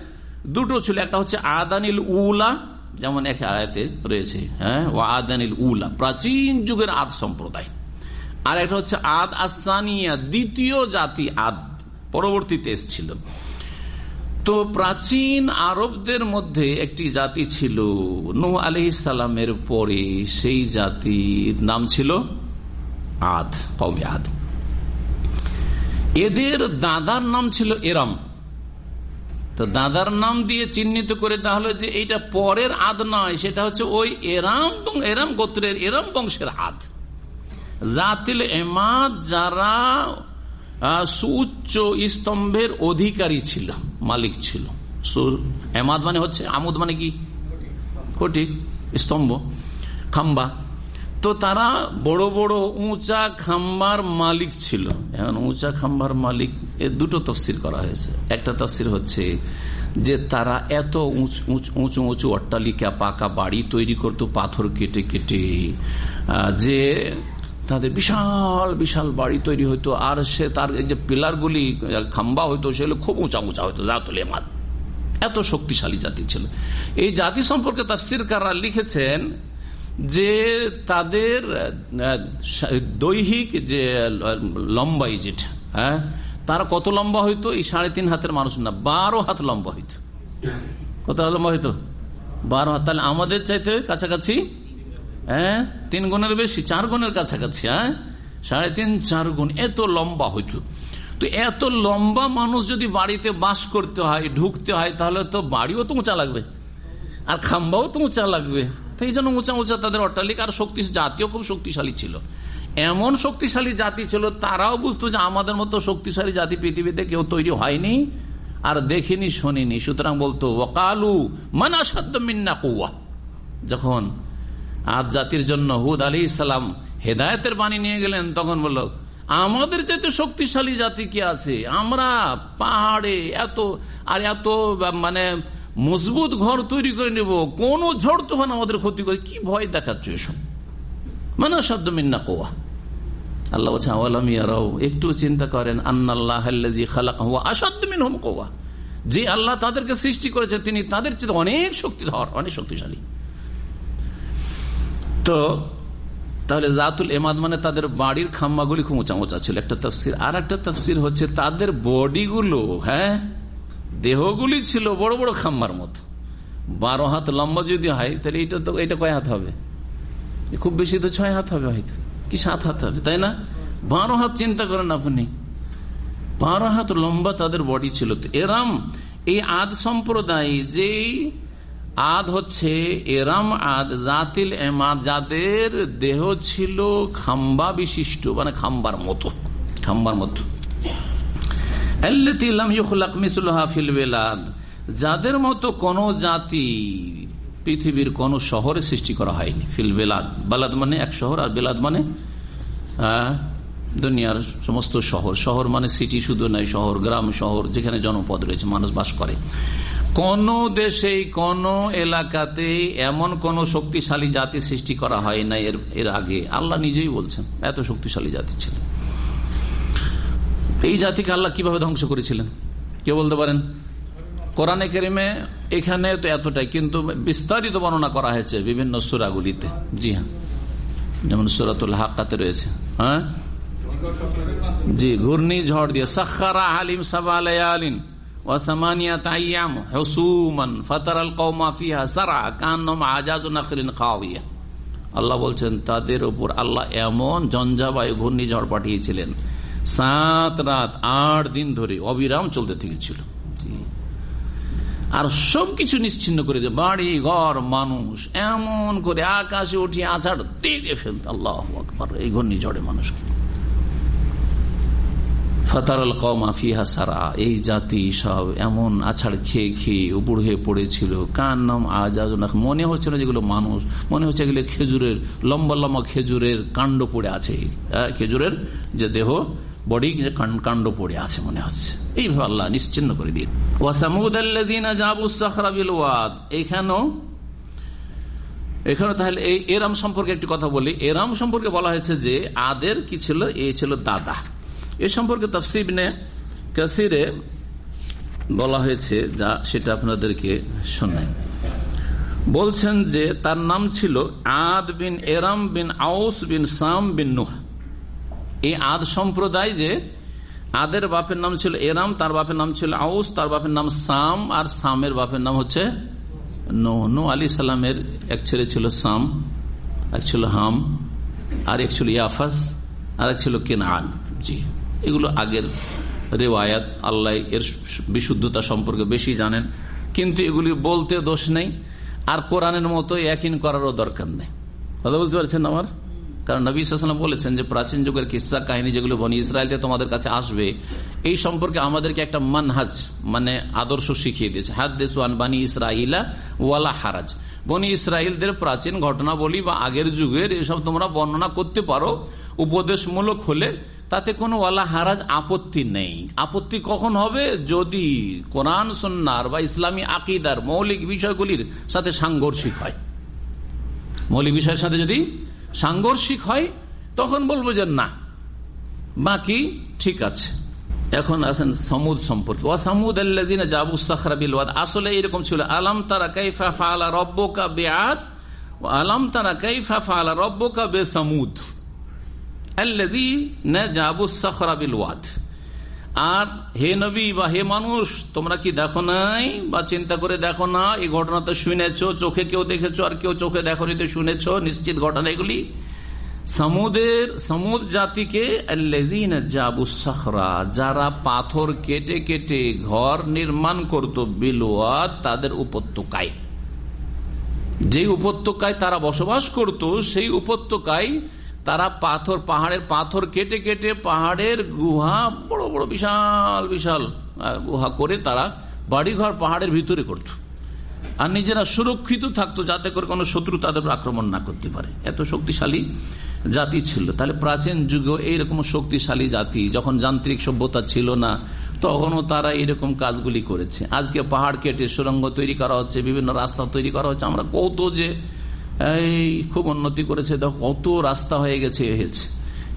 দুটো ছিল। একটা হচ্ছে আদানিল উলা, যেমন এক আয়াতে রয়েছে হ্যাঁ ও আদানিল উলা, প্রাচীন যুগের আদ সম্প্রদায়। আর একটা হচ্ছে আদ আসানিয়া, দ্বিতীয় জাতি আদ, পরবর্তীতে এসছিল। তো প্রাচীন আরবদের মধ্যে একটি জাতি ছিল। নু আলহিসালামের পরে সেই জাতির নাম ছিল আদ কমে আদ। এদের দাদার নাম ছিল এরম। তো দাদার নাম দিয়ে চিহ্নিত করে তাহলে যে এইটা পরের আদ নয়, সেটা হচ্ছে ওই এরাম এরাম গোত্রের, এরাম বংশের আদ। জাতিল এমাদ যারা সুউচ্চ স্তম্ভের অধিকারী ছিল, মালিক ছিল। এমাদ মানে হচ্ছে, আমুদ মানে কি? কোটি স্তম্ভ, খাম্বা। তো তারা বড় বড় উঁচা খাম্বার মালিক ছিল। এখন উঁচা খাম্বার মালিক, এ দুটো তফসির করা হয়েছে। একটা তফসির হচ্ছে যে তারা এত উঁচু উঁচু অট্টালিকা, পাকা বাড়ি তৈরি করতো, পাথর কেটে কেটে যে তাদের বিশাল বিশাল বাড়ি তৈরি হইতো। আর সে তার যে পিলারগুলি, খাম্বা হইতো, সেগুলো খুব উঁচা উঁচা হইতো, জাতুলে মাদ এত শক্তিশালী জাতি ছিল। এই জাতি সম্পর্কে তার সিরকাররা লিখেছেন যে তাদের দৈহিক যে লম্বাই যেটা হ্যাঁ তারা কত লম্বা হইতো? এই সাড়ে তিন হাতের মানুষ না, বারো হাত লম্বা হইতো। কত লম্বা হইতো? বারো হাত। তাহলে আমাদের চাইতে কাছাকাছি হ্যাঁ? তিন গুণের বেশি, চার গুণের কাছাকাছি হ্যাঁ? সাড়ে তিন, চার গুণ, এত লম্বা হইতো। তো এত লম্বা মানুষ যদি বাড়িতে বাস করতে হয়, ঢুকতে হয়, তাহলে তো বাড়িও তো উঁচা লাগবে। আর খাম্বাও তো উঁচা লাগবে। এই জন্য উঁচা উঁচা তাদের অট্টালিকা আর শক্তি জাতীয় খুব শক্তিশালী ছিল। এমন শক্তিশালী জাতি ছিল, তারাও বুঝতো যে আমাদের মতো শক্তিশালী জাতি পৃথিবীতে কেউ তৈরি হয়নি, আর দেখিনি, শুনিনি। সুতরাং বলতো ওকালু মানাসাদ্দ মিন্না কৌয়া যখন আদ জাতির জন্য হুদ আলী ইসলাম হেদায়তের বাণী নিয়ে গেলেন, তখন বলল, আমাদের চাইতে শক্তিশালী জাতি কি আছে? আমরা পাহাড়ে এত, আর এত মানে মজবুত ঘর তৈরি করে নেব, কোন ঝড় তুফান আমাদের ক্ষতি করে, কি ভয় দেখাচ্ছ এসব? মানে শব্দ মিন্না কোয়া আল্লাহ বলছে আওয়ালামিয়ারাও একটু চিন্তা করেন, আন্নাল্লাহ খালাক আসাদ্দ মিন হোম কোয়া যে আল্লাহ তাদেরকে সৃষ্টি করেছে, তিনি তাদের চেয়ে অনেক শক্তিধর, অনেক শক্তিশালী। তো, তাহলে জাতুল এমাদ মানে তাদের বাড়ির খাম্মাগুলি খুব উঁচা উঁচা ছিল। একটা তফসির। আর একটা তফসির হচ্ছে তাদের বডিগুলো হ্যাঁ দেহগুলি ছিল বড় বড় খাম্মার মতো। বারো হাত লম্বা যদি হয়, তাহলে এটা তো এটা কয় হাত হবে? খুব বেশি তো ছয় হাত হবে হয়তো। কি সাত হাত হবে, তাই না? বারো হাত চিন্তা করেন আপনি। বারো হাত লম্বা তাদের বডি ছিল। তো এরাম, এই আদ সম্প্রদায় যেই আদ হচ্ছে এরাম আদ জাতিল এমাদ, যাদের দেহ ছিল খাম্বা বিশিষ্ট মানে খাম্বার মতো খাম্বার মতো। যাদের মতো কোন জাতি পৃথিবীর কোন শহরে সৃষ্টি করা হয়নি, ফিল বেলাদ। বালাদ মানে এক শহর, আর বেলাদ মানে দুনিয়ার সমস্ত শহর। শহর মানে সিটি শুধু নয়, শহর, গ্রাম, শহর, যেখানে জনপদ রয়েছে, মানুষ বাস করে। কোন দেশে কোন এলাকাতে এমন কোন শক্তিশালী জাতি সৃষ্টি করা হয় না এর এর আগে। আল্লাহ নিজেই বলছেন, এত শক্তিশালী জাতি ছিল। এই জাতিকে আল্লাহ কীভাবে ধ্বংস করেছিলেন? কে বলতে পারেন? কোরআনে কেরিমে এখানে তো এতটাই, কিন্তু বিস্তারিত বর্ণনা করা হয়েছে বিভিন্ন সুরাগুলিতে। জি হ্যাঁ। যেমন সুরাতুল হাক্কাতে রয়েছে। হ্যাঁ? জি ঘূর্ণি ঝড় দিয়ে সাক্ষারা আলিম সাবা আলিন আল্লাহ বলছেন, তাদের উপর আল্লাহ এমন জঞ্জাবায়ু ঘূর্ণিঝড় পাঠিয়েছিলেন, সাত রাত আট দিন ধরে অবিরাম চলতে থেকেছিল। আর সবকিছু নিশ্চিন্ন করে দিয়ে বাড়ি, ঘর, মানুষ, এমন করে আকাশে উঠিয়ে আছাড় দিয়ে ফেলত আল্লাহ এই ঘূর্ণিঝড়ে মানুষকে। ফাতারাল কমা ফিহা সারা, এই জাতি সব এমন আছাড় খেয়ে খেয়ে উপড় হয়ে পড়েছিল। কার নাম আজ মনে হচ্ছে না যেগুলো মানুষ, মনে হচ্ছে এগুলো খেজুরের, লম্বা লম্বা খেজুরের কাণ্ড পড়ে আছে। খেজুরের যে দেহ, বডি কাণ্ড পড়ে আছে মনে হচ্ছে। এইভাবে আল্লাহ নিশ্চিন্ন করে দিন এখানেও এখানে তাহলে এই এরাম সম্পর্কে একটি কথা বলি। এরাম সম্পর্কে বলা হয়েছে যে, আদের কি ছিল? এ ছিল দাদা। এ সম্পর্কে তফসিবনে কাসিরে বলা হয়েছে, যা সেটা আপনাদেরকে শোনায় বলছেন যে, তার নাম ছিল আদ বিন এরাম বিন আউস বিন সাম বিন নুহ। এই আদ সম্প্রদায় যে, আদের বাপের নাম ছিল এরাম, তার বাপের নাম ছিল আউস, তার বাপের নাম সাম, আর সামের বাপের নাম হচ্ছে নো নো আলী সালামের এক ছেলে ছিল সাম, এক ছিল হাম, আর এক ছিল ইয়াফাস, আর এক ছিল কেন কেনান জি। এগুলো আগের রেওয়ায়াত, আল্লাহ এর বিশুদ্ধতা সম্পর্কে বেশি জানেন, কিন্তু এগুলি বলতে দোষ নেই, আর কোরআনের মতো একই করারও দরকার নেই। কথা বুঝতে পারছেন আমার? কারণ নবী ইসলাম বলেছেন যে প্রাচীন যুগের কিসা কাহিনী যেগুলো বনি ইসরায়েলতে তোমাদের কাছে আসবে, এই সম্পর্কে আমাদেরকে একটা মানহাজ মানে আদর্শ শিখিয়ে দিয়েছে। হাত দেশান বানি ইসরাইলা ওয়ালা হারাজ। বনি ইসরায়েলদের প্রাচীন ঘটনা বলি বা আগের যুগের এসব তোমরা বর্ণনা করতে পারো, উপদেশমূলক হলে, তাতে কোনো ওয়ালা হারাজ আপত্তি নেই। আপত্তি কখন হবে? যদি কোরআন সন্ন্যার বা ইসলামী আকিদার মৌলিক বিষয়গুলির সাথে সাংঘর্ষিক হয়। মৌলিক বিষয়ের সাথে যদি সাংঘর্ষিক হয়, তখন বলব যে না, বাকি ঠিক আছে। এখন আছেন সমুদ সম্পর্কে। ও সামুদ আল্লাদিন জাবু আসলে এরকম ছিল, আলাম তারা কাইফা ফালা রব্বকা বেআত আলাম তারা কাইফা ফালা রব্বকা বে সামুদ আর হে নবী বা হে মানুষ, তোমরা কি দেখো নাই বা চিন্তা করে দেখো না? এই ঘটনা তো শুনেছ, চোখে কেউ দেখেছ আর কেউ চোখে দেখো তো শুনেছ, নিশ্চিত ঘটনা এগুলি? সমুদের, সমুদ জাতিকে যারা পাথর কেটে কেটে ঘর নির্মাণ করত, বিলোয়া তাদের উপত্যকায়। যে উপত্যকায় তারা বসবাস করত, সেই উপত্যকায় তারা পাথর, পাহাড়ের পাথর কেটে কেটে পাহাড়ের গুহা বড় বড় বিশাল বিশাল গুহা করে তারা বাড়িঘর পাহাড়ের ভিতরে করত। আর নিজেরা সুরক্ষিত থাকতো যাতে করে কোনো শত্রু তাদের আক্রমণ না করতে পারে। এত শক্তিশালী জাতি ছিল। তাহলে প্রাচীন যুগে এইরকম শক্তিশালী জাতি, যখন যান্ত্রিক সভ্যতা ছিল না, তখনও তারা এরকম কাজগুলি করেছে। আজকে পাহাড় কেটে সুরঙ্গ তৈরি করা হচ্ছে, বিভিন্ন রাস্তা তৈরি করা হচ্ছে। আমরা কত যে এই খুব উন্নতি করেছে। কত রাস্তা হয়ে গেছে হয়েছে।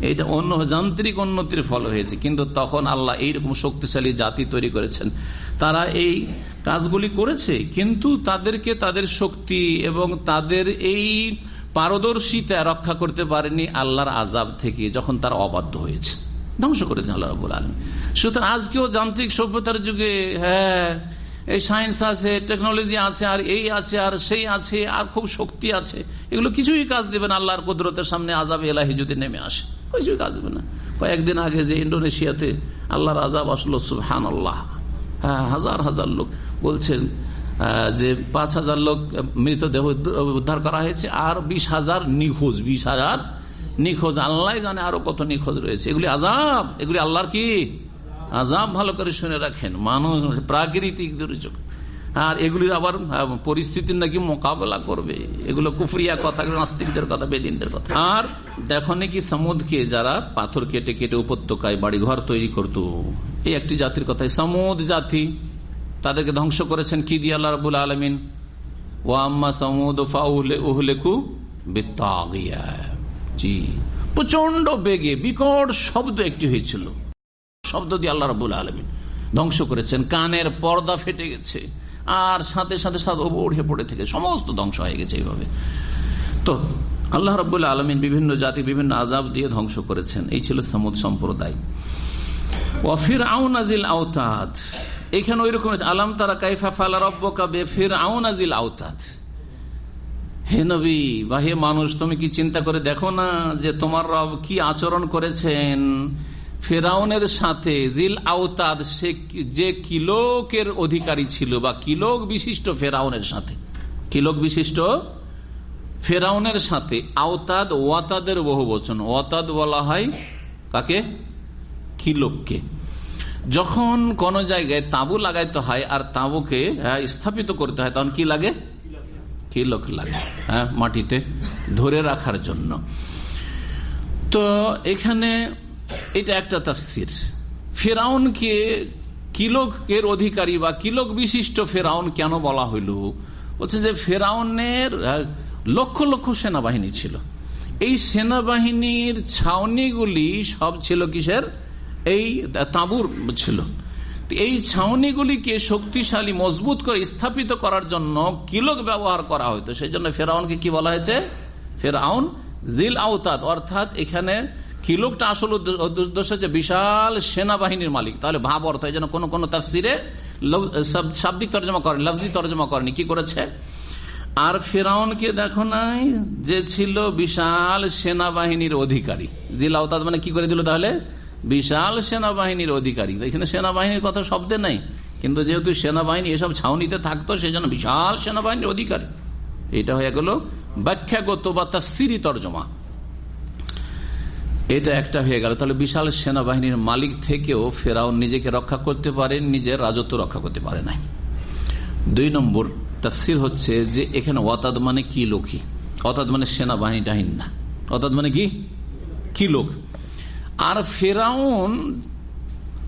এইটা অন্য যান্ত্রিক উন্নতির ফল হয়েছে। কিন্তু তখন আল্লাহ এইরকম শক্তিশালী জাতি তৈরি করেছেন। তারা এই কাজগুলি করেছে, কিন্তু তাদেরকে তাদের শক্তি এবং তাদের এই পারদর্শিতা রক্ষা করতে পারেনি আল্লাহর আজাব থেকে, যখন তারা অবাধ্য হয়েছে। ধ্বংস করেছেন আল্লাহ রবুল আলম সুতরাং আজকেও যান্ত্রিক সভ্যতার যুগে হ্যাঁ এই সায়েন্স আছে টেকনোলজি আছে, আর এই আছে, আর সেই আছে, আর খুব শক্তি আছে। এগুলো কিছুই কাজ দেবে না আল্লাহর কুদরতের সামনে আজাব এলাহি যদি নেমে আসে। কিছুই কাজ দেবে না। কয়েকদিন আগে যে ইন্ডোনেশিয়াতে আল্লাহর আজাব আসলো সুহান আল্লাহ হ্যাঁ হাজার হাজার লোক বলছেন যে পাঁচ হাজার লোক মৃতদেহ উদ্ধার করা হয়েছে, আর বিশ হাজার নিখোঁজ, বিশ হাজার নিখোঁজ। আল্লাহ জানে আরও কত নিখোঁজ রয়েছে। এগুলি আজাব এগুলি আল্লাহর কি? আজাব ভালো করে শুনে রাখেন। মানুষ প্রাকৃতিক দুর্যোগ। আর এগুলির আবার পরিস্থিতির নাকি মোকাবেলা করবে। এগুলো কুফরিয়া কথা নাস্তিকদের কথা, বেদিনদের কথা। আর দেখো নাকি সমুদকে যারা পাথর কেটে কেটে উপত্যকায় বাড়ি ঘর তৈরি করত। এই একটি জাতির কথাই। সমুদ জাতি, তাদেরকে ধ্বংস করেছেন কি দিয়ে আল্লাহ আলমিন? ও আম্মা সমুদ উহলেকু বিত্তাগিয়া। জি প্রচণ্ড বেগে বিকট শব্দ একটি হয়েছিল। শব্দ দিয়ে আল্লাহ রবুল আলমিন ধ্বংস করেছেন। কানের পর্দা ফেটে গেছে। আর সাথে সাথে সাথে পড়ে থেকে সমস্ত ধ্বংস হয়ে গেছে এইভাবে। তো আল্লাহ রবুল্লা আলমিন বিভিন্ন জাতি বিভিন্ন আজাব দিয়ে ধ্বংস করেছেন। এই ছিল সমুদ সম্প্রদায়। ওয়াফির আউনাজিল আওতাদ। এখানে ওই রকম আলাম তারা কাইফা ফালা রব্বকা বেফির আউনাজিল আওতাদ। হে নবী, বা হে মানুষ, তুমি কি চিন্তা করে দেখো না যে তোমার রব কি আচরণ করেছেন? ফেরাউনের সাথে জিল আওতাদ সে যে কিলোকের অধিকারী ছিল বা কিলোক বিশিষ্ট ফেরাউনের সাথে। কিলোক বিশিষ্ট? ফেরাউনের সাথে। আওতাদ ওয়াতাদের বহু বচন ওয়াতাদ বলা হয় কাকে? কিলোককে। যখন কোন জায়গায় তাঁবু লাগাইতে হয় আর তাঁবুকে হ্যাঁ, স্থাপিত করতে হয় তখন কি লাগে? কিলক লাগে হ্যাঁ মাটিতে ধরে রাখার জন্য। তো এখানে এটা একটা তাফসির। ফেরাউনকে কিলকের অধিকারী বা কিলক বিশিষ্ট ফেরাউন কেন বলা হইল? বলছে যে ফেরাউনের লক্ষ লক্ষ সেনাবাহিনী ছিল। এই সেনাবাহিনীর ছাউনিগুলি সব ছিল কিসের? এই তাঁবুর ছিল। এই ছাউনিগুলিকে শক্তিশালী, মজবুত করে স্থাপিত করার জন্য কিলক ব্যবহার করা হতো সেই জন্য ফেরাউনকে কি বলা হয়েছে? ফেরাউন জিল আওতাদ, অর্থাৎ এখানে কিলোকটা আসল উদ্দেশ্য হচ্ছে বিশাল সেনাবাহিনীর মালিক। তাহলে ভাব অর্থ জন্য কোন কোন লফ- শাব- শাব্দিক তর্জমা করেন, লফজি তর্জমা করেনি। কি করেছে? আর ফেরাউনকে দেখো নাই যে ছিল বিশাল সেনাবাহিনীর অধিকারী। জিল আওতাদ মানে কি করে দিল তাহলে? বিশাল সেনাবাহিনীর অধিকারী। এখানে সেনাবাহিনীর কথা শব্দে নাই, কিন্তু যেহেতু সেনাবাহিনী এসব ছাউনিতে থাকতো সেই জন্য বিশাল সেনাবাহিনীর অধিকারী। এটা হয়ে গেল ব্যাখ্যাগত বা তাফসিরি তর্জমা। এটা একটা হয়ে গেল। তাহলে বিশাল সেনাবাহিনীর মালিক থেকেও ফেরাউন নিজেকে রক্ষা করতে পারে, নিজের রাজত্ব রক্ষা করতে পারে নাই। দুই নম্বর তাফসির হচ্ছে যে এখানে অতাদ মানে কি লোকই? অতাদ মানে সেনাবাহিনী টাহিন না। অতাদ মানে কি? কি লোক? আর ফেরাউন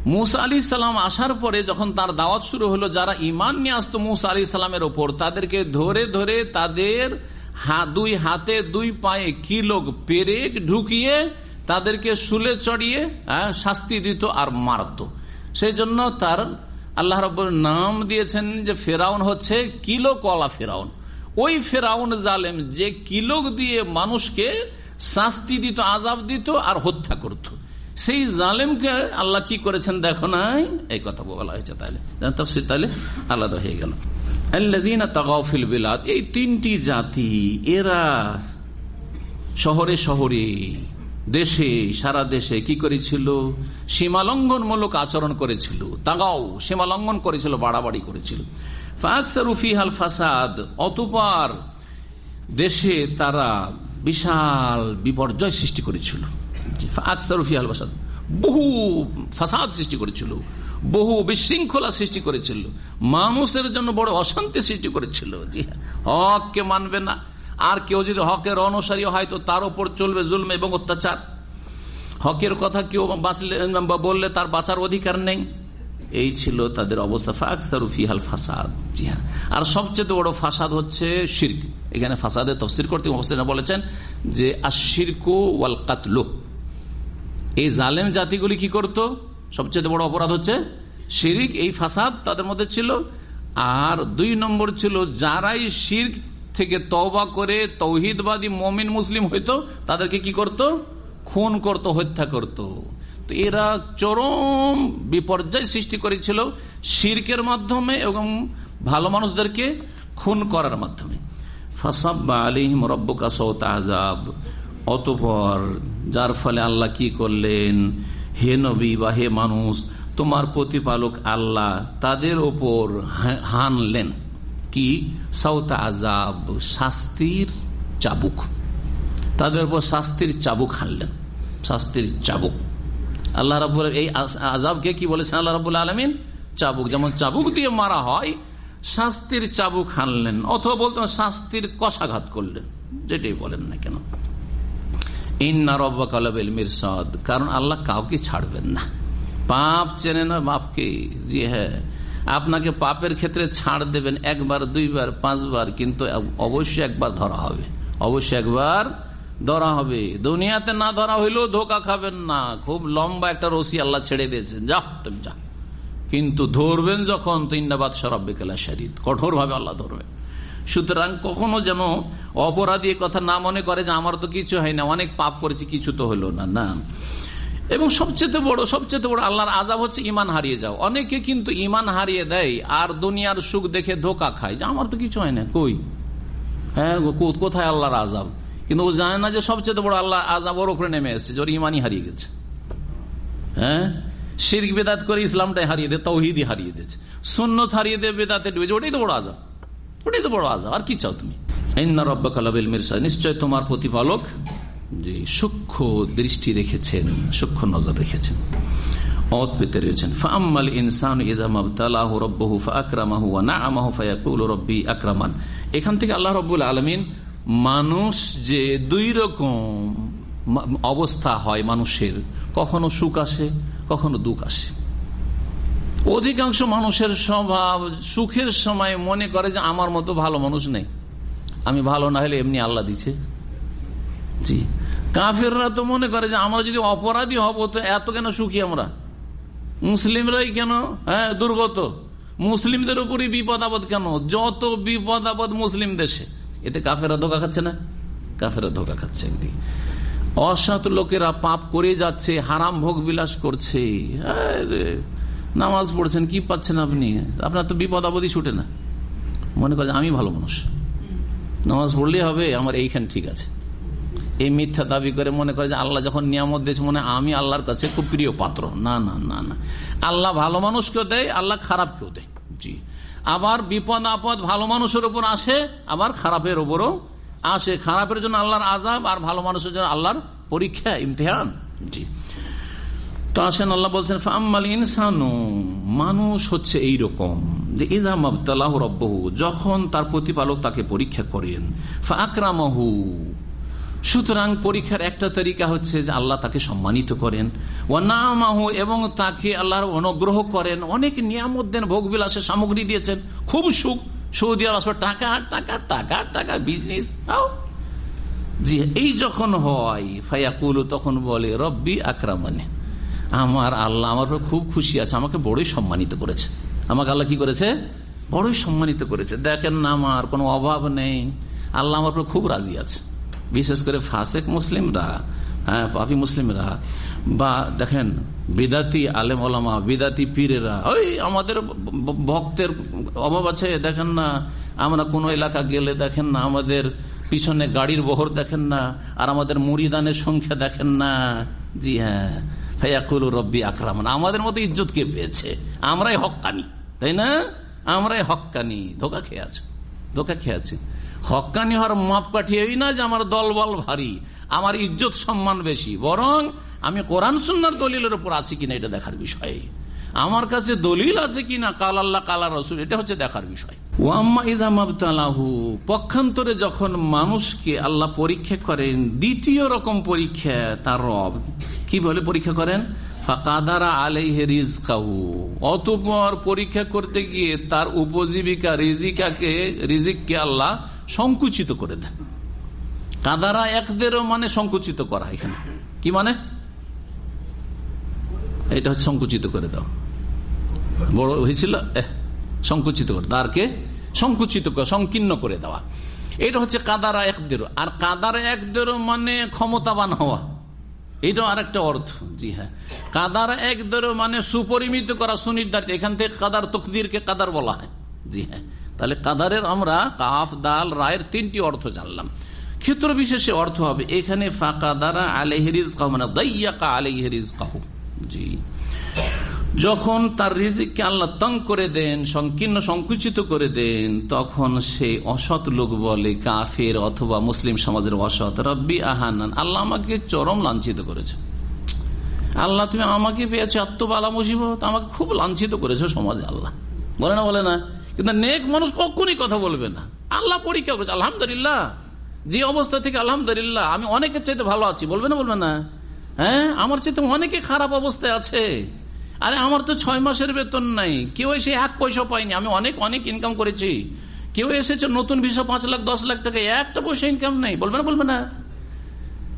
মুসা আলি সাল্লাম আসার পরে যখন তার দাওয়াত শুরু হলো, যারা ইমান নিয়ে আসতো মুসা আলি সাল্লামের ওপর, তাদেরকে ধরে ধরে তাদের দুই হাতে দুই পায়ে কি লোক পেরেক ঢুকিয়ে তাদেরকে শুলে চড়িয়ে শাস্তি দিত আর মারত। সেই জন্য তার আল্লাহ রব নাম দিয়েছেন যে ফেরাউন হচ্ছে কিলো কলা ফেরাউন। ওই ফেরাউন জালেম যে কিলোক দিয়ে মানুষকে শাস্তি দিত আজাব দিত আর হত্যা করত। সেই জালেমকে আল্লাহ কি করেছেন দেখো নাই? এই কথা বলা হয়েছে তাহলে তাহলে আলাদা হয়ে গেল। বিলাদ, এই তিনটি জাতি, এরা শহরে শহরে দেশে, সারা দেশে কি করেছিল? সীমালঙ্ঘনমূলক আচরণ করেছিল। তাগাও সীমালঙ্ঘন করেছিল, বাড়াবাড়ি করেছিল। ফাকসারুফি হাল ফাসাদ, অতপার দেশে তারা বিশাল বিপর্যয় সৃষ্টি করেছিল। আকসারফিয়াল বাসাদ বহু ফাসাদ সৃষ্টি করেছিল, বহু বিশৃঙ্খলা সৃষ্টি করেছিল। মানুষের জন্য বড় অশান্তি সৃষ্টি করেছিল। জি হককে মানবে না? আর কেউ যদি হকের অনুসারী হয় তো তার উপর চলবে জুলম এবং অত্যাচার। হকের কথা কেউ বাঁচলে বললে তার বাঁচার অধিকার নেই। এই ছিল তাদের অবস্থা। ফাকসারুফিহাল ফাসাদ। জি হ্যাঁ। আর সবচেয়ে বড় ফাসাদ হচ্ছে শির্ক। এখানে ফাসাদের তফসির করতে হোসেনা বলেছেন যে আশিরকু ওয়াল কাতলু। এই জালেম জাতিগুলি কি করত? সবচেয়ে বড় অপরাধ হচ্ছে শিরিক। এই ফাসাদ তাদের মধ্যে ছিল। আর দুই নম্বর ছিল, যারাই শির্ক থেকে তওবা করে তৌহিদবাদী মমিন মুসলিম হইতো, তাদেরকে কি করত? খুন করত, হত্যা করত। তো এরা চরম বিপর্যয় সৃষ্টি করেছিল শির্কের মাধ্যমে এবং ভালো মানুষদেরকে খুন করার মাধ্যমে। অতপর যার ফলে আল্লাহ কি করলেন? হে নবী বা হে মানুষ, তোমার প্রতিপালক আল্লাহ তাদের ওপর হানলেন। কি? সৌতা আজাব শাস্তির চাবুক। তাদের উপর শাস্তির চাবুক হানলেন। শাস্তির চাবুক। আল্লাহ রাবুল এই আজাবকে কি বলেছেন? আল্লাহ রাবুল আলমিন? চাবুক। যেমন চাবুক দিয়ে মারা হয়, শাস্তির চাবুক হানলেন। অথবা বলতেন শাস্তির কষাঘাত করলেন। যেটাই বলেন না কেন। কারণ আল্লাহ কাউকে ছাড়বেন না। পাপ চেনে না বাপকে। জি হ্যাঁ। আপনাকে পাপের ক্ষেত্রে ছাড় দেবেন একবার, দুইবার, পাঁচবার, কিন্তু অবশ্যই একবার ধরা হবে। অবশ্যই একবার ধরা হবে। দুনিয়াতে না ধরা হইলেও ধোকা খাবেন না। খুব লম্বা একটা রশি আল্লাহ ছেড়ে দিয়েছেন। যা তুমি যা। কিন্তু ধরবেন যখন তো ইন্দাবাদ সরাব কেলা শরীর কঠোর ভাবে আল্লাহ ধরবেন। সুতরাং কখনো যেন অপরাধী কথা না মনে করে যে, আমার তো কিছু হয় না, অনেক পাপ করেছি, কিছু তো হলো না। না। এবং সবচেয়ে বড় সবচেয়ে বড় আল্লাহর আজাব হচ্ছে ইমান হারিয়ে যাও। অনেকে কিন্তু ইমান হারিয়ে দেয় আর দুনিয়ার সুখ দেখে ধোকা খায়। যে আমার তো কিছু হয় না, কই? হ্যাঁ কোথায় আল্লাহর আজাব কিন্তু ও জানে না যে সবচেয়ে বড় আল্লাহ আজাব ওর উপরে নেমে এসেছে ওর ইমানই হারিয়ে গেছে। হ্যাঁ? শির্ক বেদাত করে ইসলামটাই হারিয়ে দেয় তৌহিদি হারিয়ে দিয়েছে। সুন্নত হারিয়ে দেয় বেদাতে ডুবেছে ওটাই তো বড় আজাব ওটাই তো বড় আজাব আর কি চাও তুমি? নিশ্চয় তোমার প্রতিপালক যে সূক্ষ্ম দৃষ্টি রেখেছেন, সূক্ষ্ম নজর রেখেছেন। অত পেতে রয়েছেন ফাম্মাল ইনসান রব্বি আকরামান। এখান থেকে আল্লাহ রব্বুল আলমিন মানুষ যে দুই রকম অবস্থা হয় মানুষের, কখনো সুখ আসে, কখনো দুঃখ আসে। অধিকাংশ মানুষের স্বভাব সুখের সময় মনে করে যে, আমার মতো ভালো মানুষ নেই। আমি ভালো না হলে এমনি আল্লাহ দিছে। জি। কাফেররা তো মনে করে যে আমরা যদি অপরাধী হব, তো এত কেন সুখী আমরা? মুসলিমরাই কেন? হ্যাঁ দুর্গত। মুসলিমদের উপরই বিপদ আপদ কেন? যত বিপদ আপদ মুসলিম দেশে, এতে কাফেরা ধোকা খাচ্ছে না? কাফেরা ধোকা খাচ্ছে একদিকে অসৎ লোকেরা পাপ করে যাচ্ছে, হারাম ভোগ বিলাস করছে। নামাজ পড়ছেন, কি পাচ্ছেন আপনি? আপনার তো বিপদ আপদই ছুটে না। মনে করেন, আমি ভালো মানুষ। নামাজ পড়লেই হবে, আমার এইখান ঠিক আছে। এই মিথ্যা দাবি করে মনে করে যে আল্লাহ যখন নিয়ামত দিয়েছে, মনে আমি আল্লাহর কাছে খুব প্রিয় পাত্র। না না না না। আল্লাহ ভালো মানুষকেও দেয়, আল্লাহ খারাপ কেউ দেয়। জি। আবার বিপদ, আপদ ভালো মানুষের উপর আসে, আবার খারাপের উপরও আসে। খারাপের জন্য আল্লাহর আজাব আর ভালো মানুষের জন্য আল্লাহর পরীক্ষা, ইমতেহান। জি। তো আসেন আল্লাহ বলছেন, ফাম্মাল ইনসানু, মানুষ হচ্ছে এই রকম যে ইজাম আবতালাহ রব্বহু, যখন তার প্রতিপালক তাকে পরীক্ষা করেন ফাকরামহু সুতরাং পরীক্ষার একটা তরিকা হচ্ছে যে আল্লাহ তাকে সম্মানিত করেন। ও নামাহু এবং তাকে আল্লাহর অনুগ্রহ করেন। অনেক নিয়ামত দেন ভোগ বিলাসের সামগ্রী দিয়েছেন। খুব সুখ। সৌদি আরব টাকা টাকা টাকা টাকা বিজনেস জি এই যখন হয়, ফায়াকুল তখন বলে, রব্বি আকরামানে। আমার আল্লাহ আমার খুব খুশি আছে, আমাকে বড়ই সম্মানিত করেছে। আমাকে আল্লাহ কি করেছে? বড়ই সম্মানিত করেছে। দেখেন না আমার কোনো অভাব নেই। আল্লাহ আমার খুব রাজি আছে। বিশেষ করে ফাসেক মুসলিমরা হ্যাঁ পাপি মুসলিমরা, বা দেখেন বিদাতি আলেম ওলামা, বিদাতি পীরেরা, ওই আমাদের ভক্তের অভাব আছে, দেখেন না, আমরা কোনো এলাকা গেলে দেখেন না, আমাদের পিছনে গাড়ির বহর দেখেন না, আর আমাদের মুড়িদানের সংখ্যা দেখেন না। জি হ্যাঁ ফাইয়াকুল রব্বি আকরামান, আমাদের মতো ইজ্জত কে পেয়েছে? আমরাই হকানি তাই না? আমরাই হকানি ধোকা খেয়ে আছো, ধোকা খেয়েছে হকানি হওয়ার মাপ কাঠিয়ে না যে আমার দল বল ভারী, আমার ইজ্জত সম্মান বেশি, বরং আমি কোরআন সুন্নার দলিলের উপর আছি কিনা এটা দেখার বিষয়। আমার কাছে দলিল আছে কিনা, কাল আল্লাহ, কালা রসুল, এটা হচ্ছে দেখার বিষয়। পক্ষান্তরে যখন মানুষকে আল্লাহ পরীক্ষা করেন, দ্বিতীয় রকম পরীক্ষা তার রব। কি বলে পরীক্ষা করেন? রিজকাহু, অতপর পরীক্ষা করতে গিয়ে তার উপজীবিকা, রিজিকাকে, রিজিককে আল্লাহ সংকুচিত করে দেন। কাদারা একদেরও মানে সংকুচিত করা এখানে। কি মানে? এটা হচ্ছে সংকুচিত করে দাও বড় হয়েছিল? সংকুচিত করে। তারকে সংকুচিত করে সংকীর্ণ করে দেওয়া। এটা হচ্ছে কাদারা একদের আর কাদারা একদের মানে ক্ষমতাবান হওয়া। এটাও আর একটা অর্থ। জি হ্যাঁ। কাদার একদের মানে সুপরিমিত করা সুনির্ধারিত। এখান থেকে কাদার তকদিরকে কাদার বলা হয়। জি হ্যাঁ। তাহলে কাদারের আমরা কাফ, দাল, রায়ের তিনটি অর্থ জানলাম। ক্ষেত্র বিশেষে অর্থ হবে, এখানে ফাঁকা দ্বারা আলেহরিজ কাহু মানে দইয়াকা আলেহরিজ কাহু জি। যখন তার রিজিককে আল্লাহ তং করে দেন, সংকীর্ণ সংকুচিত করে দেন, তখন সে অসৎ লোক বলে, কাফের অথবা মুসলিম সমাজের অসৎ। রব্বি আহানান, আল্লাহ আমাকে চরম লাঞ্ছিত করেছে। আল্লাহ, তুমি আমাকে পেয়েছ এত বালা মুসিবত, আমাকে খুব লাঞ্ছিত করেছ সমাজে, আল্লাহ। বলে না বলে না। কিন্তু নেক মানুষ কখনই কথা বলবে না। আল্লাহ পরীক্ষা করেছে, আলহামদুলিল্লাহ। যে অবস্থা থেকে আলহামদুলিল্লাহ, আমি অনেকের চাইতে ভালো আছি, বলবে না বলবে না। হ্যাঁ আমার চাইতে অনেকে খারাপ অবস্থায় আছে। আরে, আমার তো ছয় মাসের বেতন নাই। কেউ এসে এক পয়সা পাইনি আমি অনেক অনেক ইনকাম করেছি। কেউ এসেছে নতুন ভিসা পাঁচ লাখ, দশ লাখ টাকা, একটা পয়সা ইনকাম নেই, বলবে না বলবে না।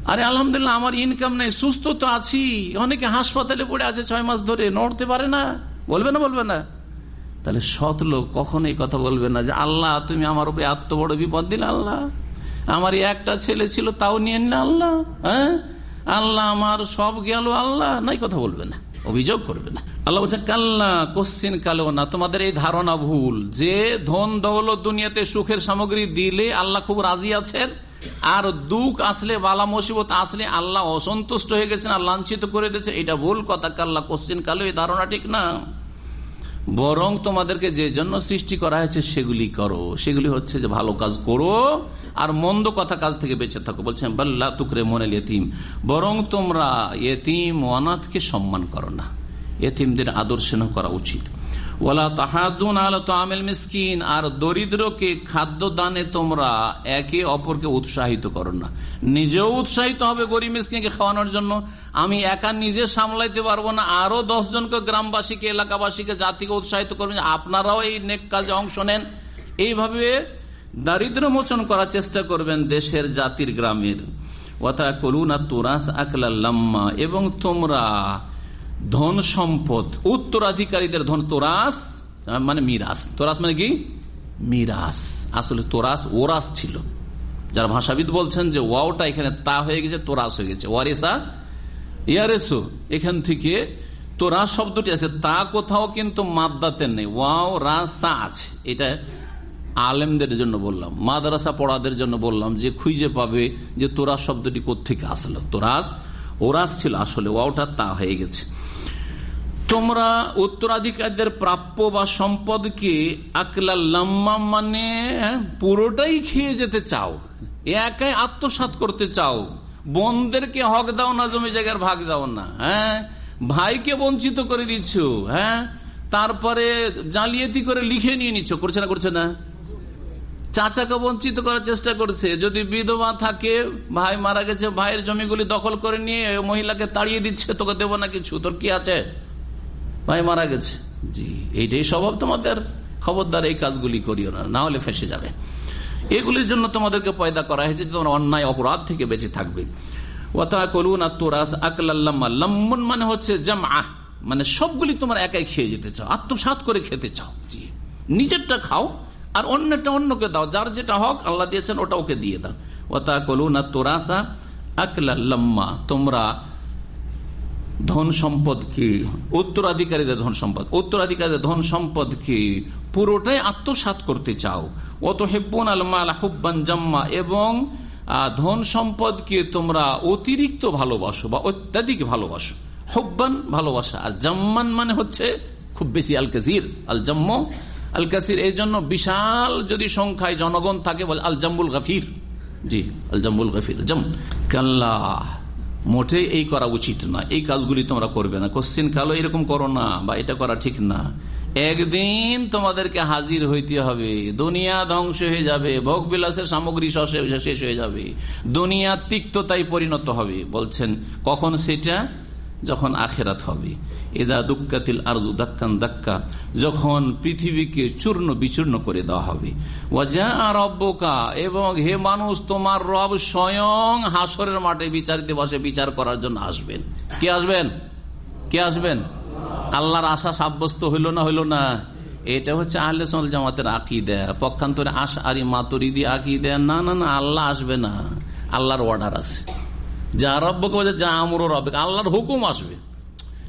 আরে, আলহামদুলিল্লাহ, আমার ইনকাম নেই, সুস্থ তো আছি। অনেকে হাসপাতালে পড়ে আছে ছয় মাস ধরে, নড়তে পারে না, বলবে না বলবে না। তাহলে সৎ লোক কখন এই কথা বলবে না যে, আল্লাহ, তুমি আমার উপরে এত বড় বিপদ দিলে, আল্লাহ। আমার একটা ছেলে ছিল, তাও নিয়ে না আল্লাহ। হ্যাঁ? আল্লাহ আমার সব গেল, আল্লাহ। নাই, কথা বলবে না। অভিযোগ করবে না। আল্লাহ বলছেন কাল্লা, কোশ্চিন কালো না। তোমাদের এই ধারণা ভুল যে ধন দৌলত দুনিয়াতে সুখের সামগ্রী দিলে আল্লাহ খুব রাজি আছেন, আর দুঃখ আসলে, বালা মুসিবত আসলে আল্লাহ অসন্তুষ্ট হয়ে গেছেন আর লাঞ্ছিত করে দিয়েছে। এটা ভুল কথা। কাল্লা, কোশ্চিন কালো এই ধারণা ঠিক না। বরং তোমাদেরকে যে জন্য সৃষ্টি করা হয়েছে সেগুলি করো। সেগুলি হচ্ছে যে ভালো কাজ করো আর মন্দ কথা কাজ থেকে বেঁচে থাকো। বলছেন, বাল্লা তুকরে মনে এতিম। বরং তোমরা এতিম অনাথকে সম্মান করো না। এতিমদের আদর্শন করা উচিত। তাহাদুন আর দরিদ্রকে খাদ্য দানে তোমরা একে অপরকে উৎসাহিত করো না। নিজেও উৎসাহিত হবে গরিব খাওয়ানোর জন্য। আমি একা নিজে সামলাইতে পারব না, আরও দশ জনকে গ্রামবাসীকে, এলাকাবাসীকে, জাতিকে উৎসাহিত করবেন আপনারাও এই নেক কাজে অংশ নেন। এইভাবে দারিদ্র মোচন করার চেষ্টা করবেন দেশের জাতির গ্রামের। ওতা করুন আর তোরাস আকলাল্লাম্মা এবং তোমরা ধন সম্পদ, উত্তরাধিকারীদের ধন, তোরাস মানে মিরাস। তোরাস মানে কি? মিরাস। আসলে তোরাস, ওরাস ছিল। যারা ভাষাবিদ বলছেন যে, ওয়াওটা এখানে তা হয়ে গেছে, তোরাস হয়ে গেছে। ওয়ারেসা ইয়ারেসো এখান থেকে তোরাস শব্দটি আছে। তা কোথাও কিন্তু মাদ্দাতে নেই। ওয়াও রাসা আছে। এটা আলেমদের জন্য বললাম, মাদ্রাসা পড়াদের জন্য বললাম যে, খুঁজে পাবে যে তোরাস শব্দটি কোথেকে আসলো। তোরাস, ওরাস ছিল। আসলে ওয়াওটা তা হয়ে গেছে। তোমরা উত্তরাধিকারীদের প্রাপ্য বা সম্পদকে আকলা লম্মা মানে পুরোটাই খেয়ে যেতে চাও। একাই আত্মসাত করতে চাও। বোনদেরকে হক দাও না, জমি জায়গার ভাগ দাও না হ্যাঁ? ভাইকে বঞ্চিত করে দিচ্ছ হ্যাঁ? তারপরে জালিয়াতি করে লিখে নিয়ে নিচ্ছ, করছে না করছে না? চাচাকে বঞ্চিত করার চেষ্টা করছে। যদি বিধবা থাকে, ভাই মারা গেছে, ভাইয়ের জমিগুলি দখল করে নিয়ে মহিলাকে তাড়িয়ে দিচ্ছে, তোকে দেবো না কিছু, তোর কি আছে? ভাই মারা গেছে। জি, এইটাই স্বভাব। তোমাদের খবরদার এই কাজগুলি করিও না না হলে ফেসে যাবে। এগুলির জন্য তোমাদেরকে পয়দা করা হয়েছে তোমার অন্যায় অপরাধ থেকে বেঁচে থাকবে। লম্বন মানে হচ্ছে জামা মানে সবগুলি তোমার একাই খেয়ে যেতে চাও আত্মসাত করে খেতে চাও। জি, নিজেরটা খাও আর অন্যটা অন্যকে দাও, যার যেটা হক আল্লাহ দিয়েছেন ওটা ওকে দিয়ে দাও। ওতা কলু না তোরাসা আকলাল্লাম্মা তোমরা ধন সম্পদকে উত্তরাধিকারীদের ধন সম্পদ। উত্তরাধিকারীদের ধন সম্পদকে পুরোটাই আত্মসাত করতে চাও। অত হেব্বন আলমাল হুব্বান জাম্মা এবং ধন সম্পদকে তোমরা অতিরিক্ত ভালোবাসো বা অত্যাধিক ভালোবাসো। হুব্বান ভালোবাসা। আর জাম্মান মানে হচ্ছে খুব বেশি আল কাজির আল জাম্ম আল কাসির এই জন্য বিশাল যদি সংখ্যায় জনগণ থাকে, বলে আল জাম্বুল গাফির জি আল জাম্বুল গাফির জম কাল্লা। মোটে এই করা উচিত না। এই কাজগুলি তোমরা করবে না। কোশ্চিন কালো, এরকম করো না বা এটা করা ঠিক না। একদিন তোমাদেরকে হাজির হইতে হবে। দুনিয়া ধ্বংস হয়ে যাবে, ভোগ বিলাসের সামগ্রী শেষ হয়ে যাবে দুনিয়া তিক্ততাই পরিণত হবে। বলছেন, কখন সেটা? যখন আখেরাত হবে। এদা দুঃখাতিল আরদু দাক্কান দাক্কা যখন পৃথিবীকে চূর্ণ বিচূর্ণ করে দেওয়া হবে। ওয়াজা রব্বকা এবং হে মানুষ, তোমার রব স্বয়ং হাসরের মাঠে বিচার দিবসে বিচার করার জন্য আসবেন। কে আসবেন? কে আসবেন? আল্লাহর আশা সাব্যস্ত হইল না হইল না? এটা হচ্ছে আহলে সল জামাতের দেয় পক্ষান্তরে আশ আরি মাতুরি দিয়ে আঁকি দেয় না না না, আল্লাহ আসবে না। আল্লাহর অর্ডার আছে। যা রব্বকে বলছে যা আমর রব আল্লাহর হুকুম আসবে।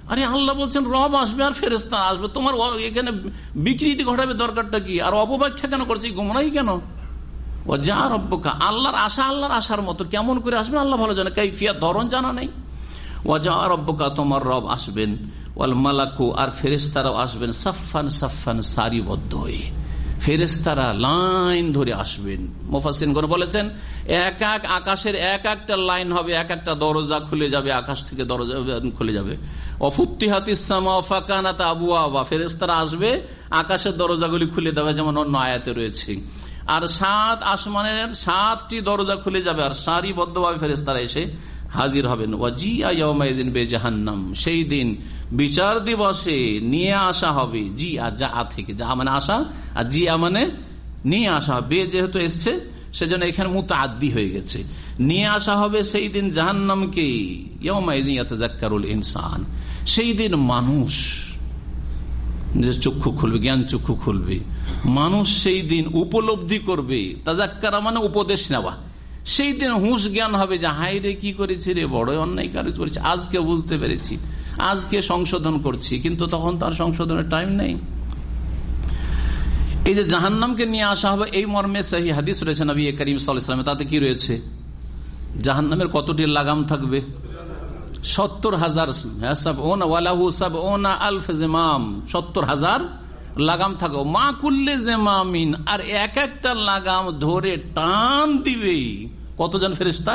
আরে আল্লাহ বলছেন, রব আসবে আর ফেরেস্তা আসবে। তোমার এখানে বিকৃতি ঘটাবে দরকারটা কি? আর অপব্যাখ্যা কেন করছে? গুমরাই কেন? ও যা রব্বকা। আল্লাহর আশা আল্লাহর আশার মতো। কেমন করে আসবে? আল্লাহ ভালো জানে। কাইফিয়া ধরন জানা নেই। ও যা রব্বকা, তোমার রব আসবেন। ওয়াল মালাকু, আর ফেরেস্তারাও আসবেন। সাফান সাফান সারিবদ্ধ হয়ে। ফেরেস্তারা লাইন ধরে আসবেন। মুফাসিন করে বলেছেন, এক এক আকাশের এক একটা লাইন হবে, এক একটা দরজা খুলে যাবে, আকাশ থেকে দরজা খুলে যাবে। অফুত্তিহাতিসামাকানাত আবু আবা ফেরেস্তারা আসবে, আকাশের দরজাগুলি খুলে দেবে, যেমন অন্য আয়াতে রয়েছে। আর সাত আসমানের সাতটি দরজা খুলে যাবে, আর সারিবদ্ধভাবে ফেরেস্তারা এসে হাজির হবেন। ওয়াজিয়াদিন বে সেই দিন বিচার দিবসে নিয়ে আসা হবে। জি আর যা থেকে। যা মানে আসা আর জি মানে নিয়ে আসা বে যেহেতু এসছে, সেজন্য এখানে মুত আদি হয়ে গেছে। নিয়ে আসা হবে সেই দিন জাহান্নামকে। ইয়ামাইজিয়াতাজাক্কারুল ইনসান। সেই দিন মানুষ, যে চক্ষু খুলবে, জ্ঞান চক্ষু খুলবে। মানুষ সেই দিন উপলব্ধি করবে। তাজাক্কারা মানে উপদেশ নেওয়া। সেই দিন হুঁশ জ্ঞান হবে যে হাই রে, কি করেছি রে বড় অন্যায় কাজ করেছি। আজকে বুঝতে পেরেছি। আজকে সংশোধন করছি। কিন্তু তখন তার সংশোধনের টাইম নেই। এই যে জাহান্নামকে নিয়ে আসা হবে, এই মর্মে সাহি হাদিস রয়েছে নবী করিম সাল্লামে তাতে কি রয়েছে? জাহান্নামের কতটি লাগাম থাকবে? সত্তর হাজার সত্তর হাজার লাগাম থাকো মা কুল্লে জেমামিন। আর এক একটা লাগাম ধরে টান দিবে কতজন ফেরিস্তা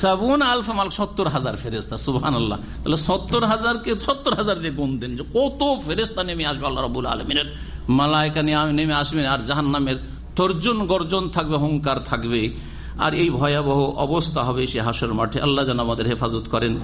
সাবুন, আলফা, মাল, সত্তর হাজার ফেরেস্তা সুহান আল্লাহ তাহলে সত্তর হাজারকে সত্তর হাজার দিয়ে গুণ দিন। যে কত ফেরেস্তা নেমে আসবে আল্লাহ রবুল আলমিনের? মালায়কা নেমে আসবেন আর জাহান নামের তর্জন, গর্জন থাকবে হুঙ্কার থাকবে। আর এই ভয়াবহ অবস্থা হবে সে হাসর মাঠে। আল্লাহ যেন আমাদের হেফাজত করেন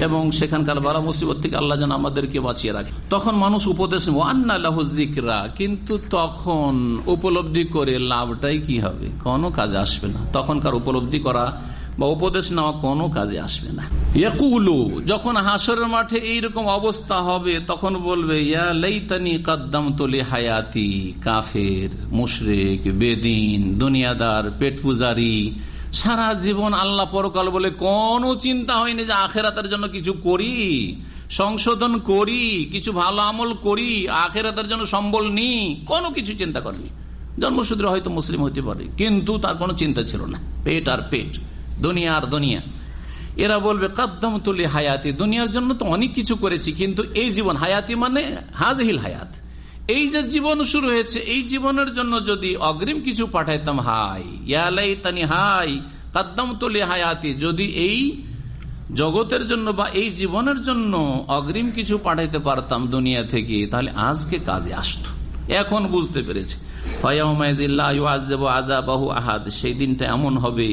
এবং সেখানকার বালা মুসিবত থেকে আল্লাহ যেন আমাদেরকে বাঁচিয়ে রাখে। তখন মানুষ উপদেশ ওয়ান্নাল্লাহরা কিন্তু তখন উপলব্ধি করে লাভটাই কি হবে? কোনো কাজে আসবে না। তখনকার উপলব্ধি করা বা উপদেশ নেওয়া কোনো কাজে আসবে না। ইয়াকুলু, যখন হাসরের মাঠে এইরকম অবস্থা হবে, তখন বলবে, ইয়া লাইতানি কাদ্দাম হায়াতি কাফের, মুশরেক, বেদিন, দুনিয়াদার পেট পূজারি সারা জীবন আল্লাহ পরকাল বলে কোনো চিন্তা হয়নি যে আখেরাতের জন্য কিছু করি, সংশোধন করি, কিছু ভালো আমল করি, আখেরাতের জন্য সম্বল নি কোনো কিছু চিন্তা করেনি। জন্মসূত্রে হয়তো মুসলিম হতে পারে, কিন্তু তার কোনো চিন্তা ছিল না। পেট আর পেট। দুনিয়া আর দুনিয়া। এরা বলবে কাদ্দাম তুলি হায়াতি দুনিয়ার জন্য তো অনেক কিছু করেছি, কিন্তু এই জীবন হায়াতি মানে হাজহিল হায়াত। এই যে জীবন শুরু হয়েছে, এই জীবনের জন্য যদি অগ্রিম কিছু পাঠাইতাম, হাই ইয়ালাই তানি হাই কাদ্দাম তুলি হায়াতি যদি এই জগতের জন্য বা এই জীবনের জন্য অগ্রিম কিছু পাঠাইতে পারতাম দুনিয়া থেকে, তাহলে আজকে কাজে আসতো। এখন বুঝতে পেরেছি। সেই দিনটা এমন হবে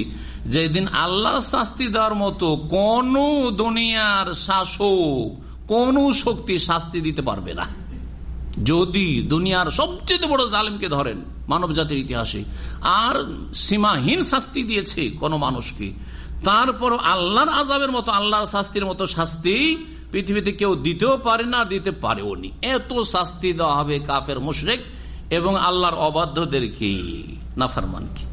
শাস্তি দেওয়ার মতো কোন দুনিয়ার শাসক, কোন শক্তি শাস্তি দিতে পারবে না। যদি দুনিয়ার সবচেয়ে বড় জালিমকে ধরেন মানব জাতির ইতিহাসে, আর সীমাহীন শাস্তি দিয়েছে কোন মানুষকে তারপর আল্লাহর আজাবের মতো, আল্লাহর শাস্তির মতো শাস্তি পৃথিবীতে কেউ দিতেও পারে না, দিতে পারেও নি। এত শাস্তি দেওয়া হবে কাফের, মুশরেক এবং আল্লাহর অবাধ্যদেরকে নাফারমানকে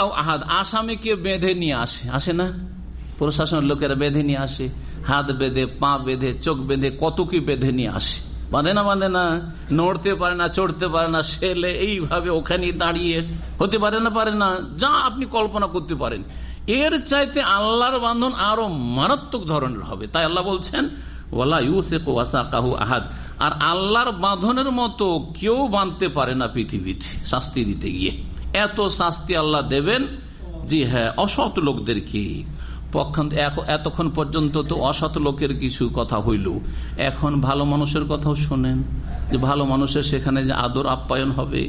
আহাদ। আসামিকে বেঁধে নিয়ে আসে। আসে না? প্রশাসনের লোকেরা বেঁধে নিয়ে আসে। হাত বেঁধে, পা বেঁধে, চোখ বেঁধে, কত কি বেঁধে নিয়ে আসে। বাঁধে না বাঁধে না? নড়তে পারে না, চড়তে পারে না সেলে এইভাবে ওখানে দাঁড়িয়ে হতে পারে না পারে না। যা আপনি কল্পনা করতে পারেন। এর চাইতে আল্লাহর বান্ধন আরও মারাত্মক ধরনের হবে। তাই আল্লাহ বলছেন ওয়ালা ইউসেক ওয়াসাকাহু আহাদ। আর আল্লাহর বাঁধনের মতো কেউ বাঁধতে পারে না পৃথিবীতে শাস্তি দিতে গিয়ে। এত শাস্তি আল্লাহ দেবেন জি হ্যাঁ অসৎ লোকদেরকে। পক্ষান্ত এতক্ষণ পর্যন্ত তো অসৎ লোকের কিছু কথা হইল। এখন ভালো মানুষের কথাও শোনেন যে ভালো মানুষের সেখানে যে আদর আপ্যায়ন হবে,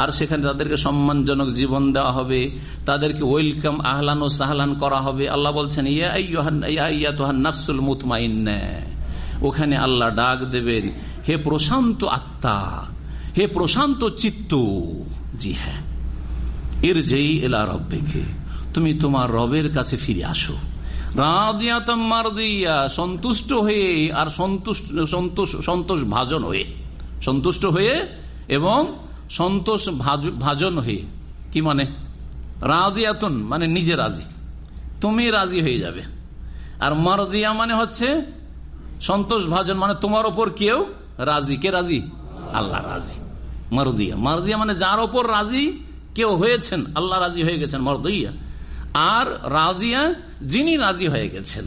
আর সেখানে তাদেরকে সম্মানজনক জীবন দেওয়া হবে, তাদেরকে ওয়েলকাম, আহলান ও সাহলান করা হবে। আল্লাহ বলছেন, ইয়া ইয়া তোহান নাফসুল মুতমাইন ওখানে আল্লাহ ডাক দেবেন, হে প্রশান্ত আত্মা, হে প্রশান্ত চিত্ত। জি হ্যাঁ। এর যেই এলা রব্বেকে, তুমি তোমার রবের কাছে ফিরে আসো। সন্তুষ্ট হয়ে আর সন্তুষ্ট সন্তোষ সন্তোষ ভাজন হয়ে, সন্তুষ্ট হয়ে এবং সন্তোষ ভাজন হয়ে, কি মানে? রাজিয়াতন মানে নিজে রাজি। তুমি রাজি হয়ে যাবে। আর মারদিয়া মানে হচ্ছে সন্তোষ ভাজন মানে তোমার ওপর কেউ রাজি? কে রাজি? আল্লাহ রাজি। মারদিয়া। মারদিয়া মানে যার ওপর রাজি কেউ হয়েছেন, আল্লাহ রাজি হয়ে গেছেন মরদইয়া আর রাজিয়া যিনি রাজি হয়ে গেছেন,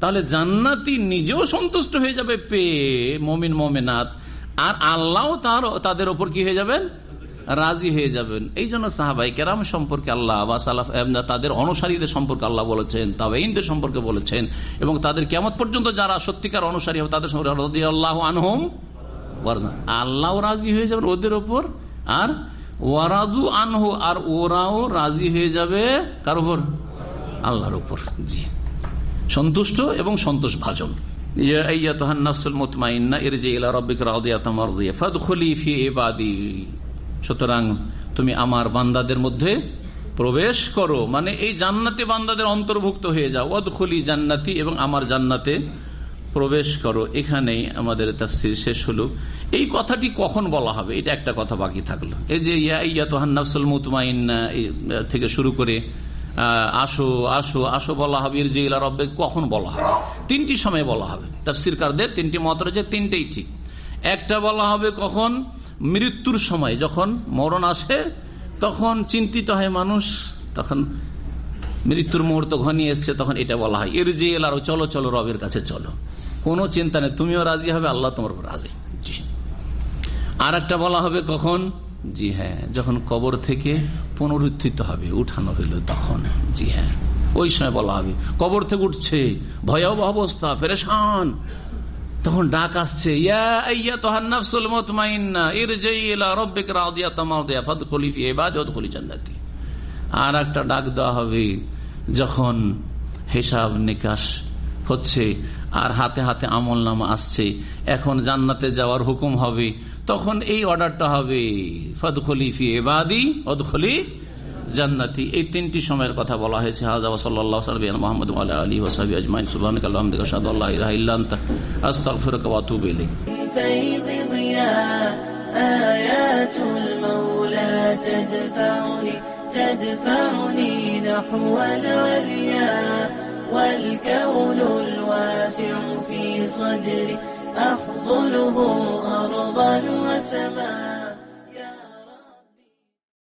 তাহলে জান্নাতি নিজেও সন্তুষ্ট হয়ে যাবে পেয়ে মমিন, মমিনাত। আর আল্লাহ তার, তাদের ওপর কি হয়ে যাবেন? রাজি হয়ে যাবেন। এই জন্য সাহাবাই কেরাম সম্পর্কে আল্লাহ বা সালাফ তাদের অনুসারীদের সম্পর্কে আল্লাহ বলেছেন তাবেইনদের সম্পর্কে বলেছেন, এবং তাদের কেমন পর্যন্ত যারা সত্যিকার অনুসারী হবে, তাদের সম্পর্কে আল্লাহ আনহম আল্লাহ রাজি হয়ে যাবেন ওদের ওপর, আর ওয়ারাজু আনহু, আর ওরাও রাজি হয়ে যাবে কার উপর? আল্লাহর উপর, জি। সন্তুষ্ট এবং সন্তোষ ভাজন সুতরাং তুমি আমার বান্দাদের মধ্যে প্রবেশ করো। মানে এই জান্নাতি বান্দাদের অন্তর্ভুক্ত হয়ে যাও। অদখলি জান্নাতি এবং আমার জান্নাতে প্রবেশ করো। এখানেই আমাদের তাফসির শেষ হলো। এই কথাটি কখন বলা হবে? এটা একটা কথা বাকি থাকল। এই যে, ইয়া ইয়া তোহান্নাফসুল মুতমাইন থেকে শুরু করে আসো আসো আসো বলা হবে ইর জিলা রব্বে কখন বলা হবে? তিনটি সময় বলা হবে। তাফসির কারদের তিনটি মত রয়েছে, তিনটেই ঠিক। একটা বলা হবে কখন? মৃত্যুর সময় যখন মরণ আসে, তখন চিন্তিত হয় মানুষ, তখন মৃত্যুর মুহূর্ত ঘনিয়ে এসছে, তখন এটা বলা হয় এর যে এলারও চলো চলো, রবের কাছে চলো। কোনো চিন্তা নেই, তুমিও রাজি হবে, আল্লাহ তোমার রাজি। আর একটা বলা হবে কখন? জি হ্যাঁ যখন কবর থেকে পুনরুত্থিত হবে, উঠানো হইল তখন। জি হ্যাঁ ওই সময় বলা হবে, কবর থেকে উঠছে, ভয়াবহ অবস্থা, ফেরেশান। তখন ডাক আসছে আর একটা ডাক দেওয়া হবে, যখন হিসাব নিকাশ হচ্ছে, আর হাতে হাতে আমল নামা আসছে, এখন জান্নাতে যাওয়ার হুকুম হবে, তখন এই অর্ডারটা হবে, ফদখলি ফি এবাদি অদখলি জান্নাতি এই তিনটি সময়ের কথা বলা হয়েছে হাজা সাল্লাহ সাল্লাম মোহাম্মদ আলী ওসাবি আজমাইন সুবাহ আস্তাগফিরুক ওয়া আতুবু ইলাইক آيات المولى تدفعني تدفعني نحو العليا والكون الواسع في صدري أحضنه أرضا وسماء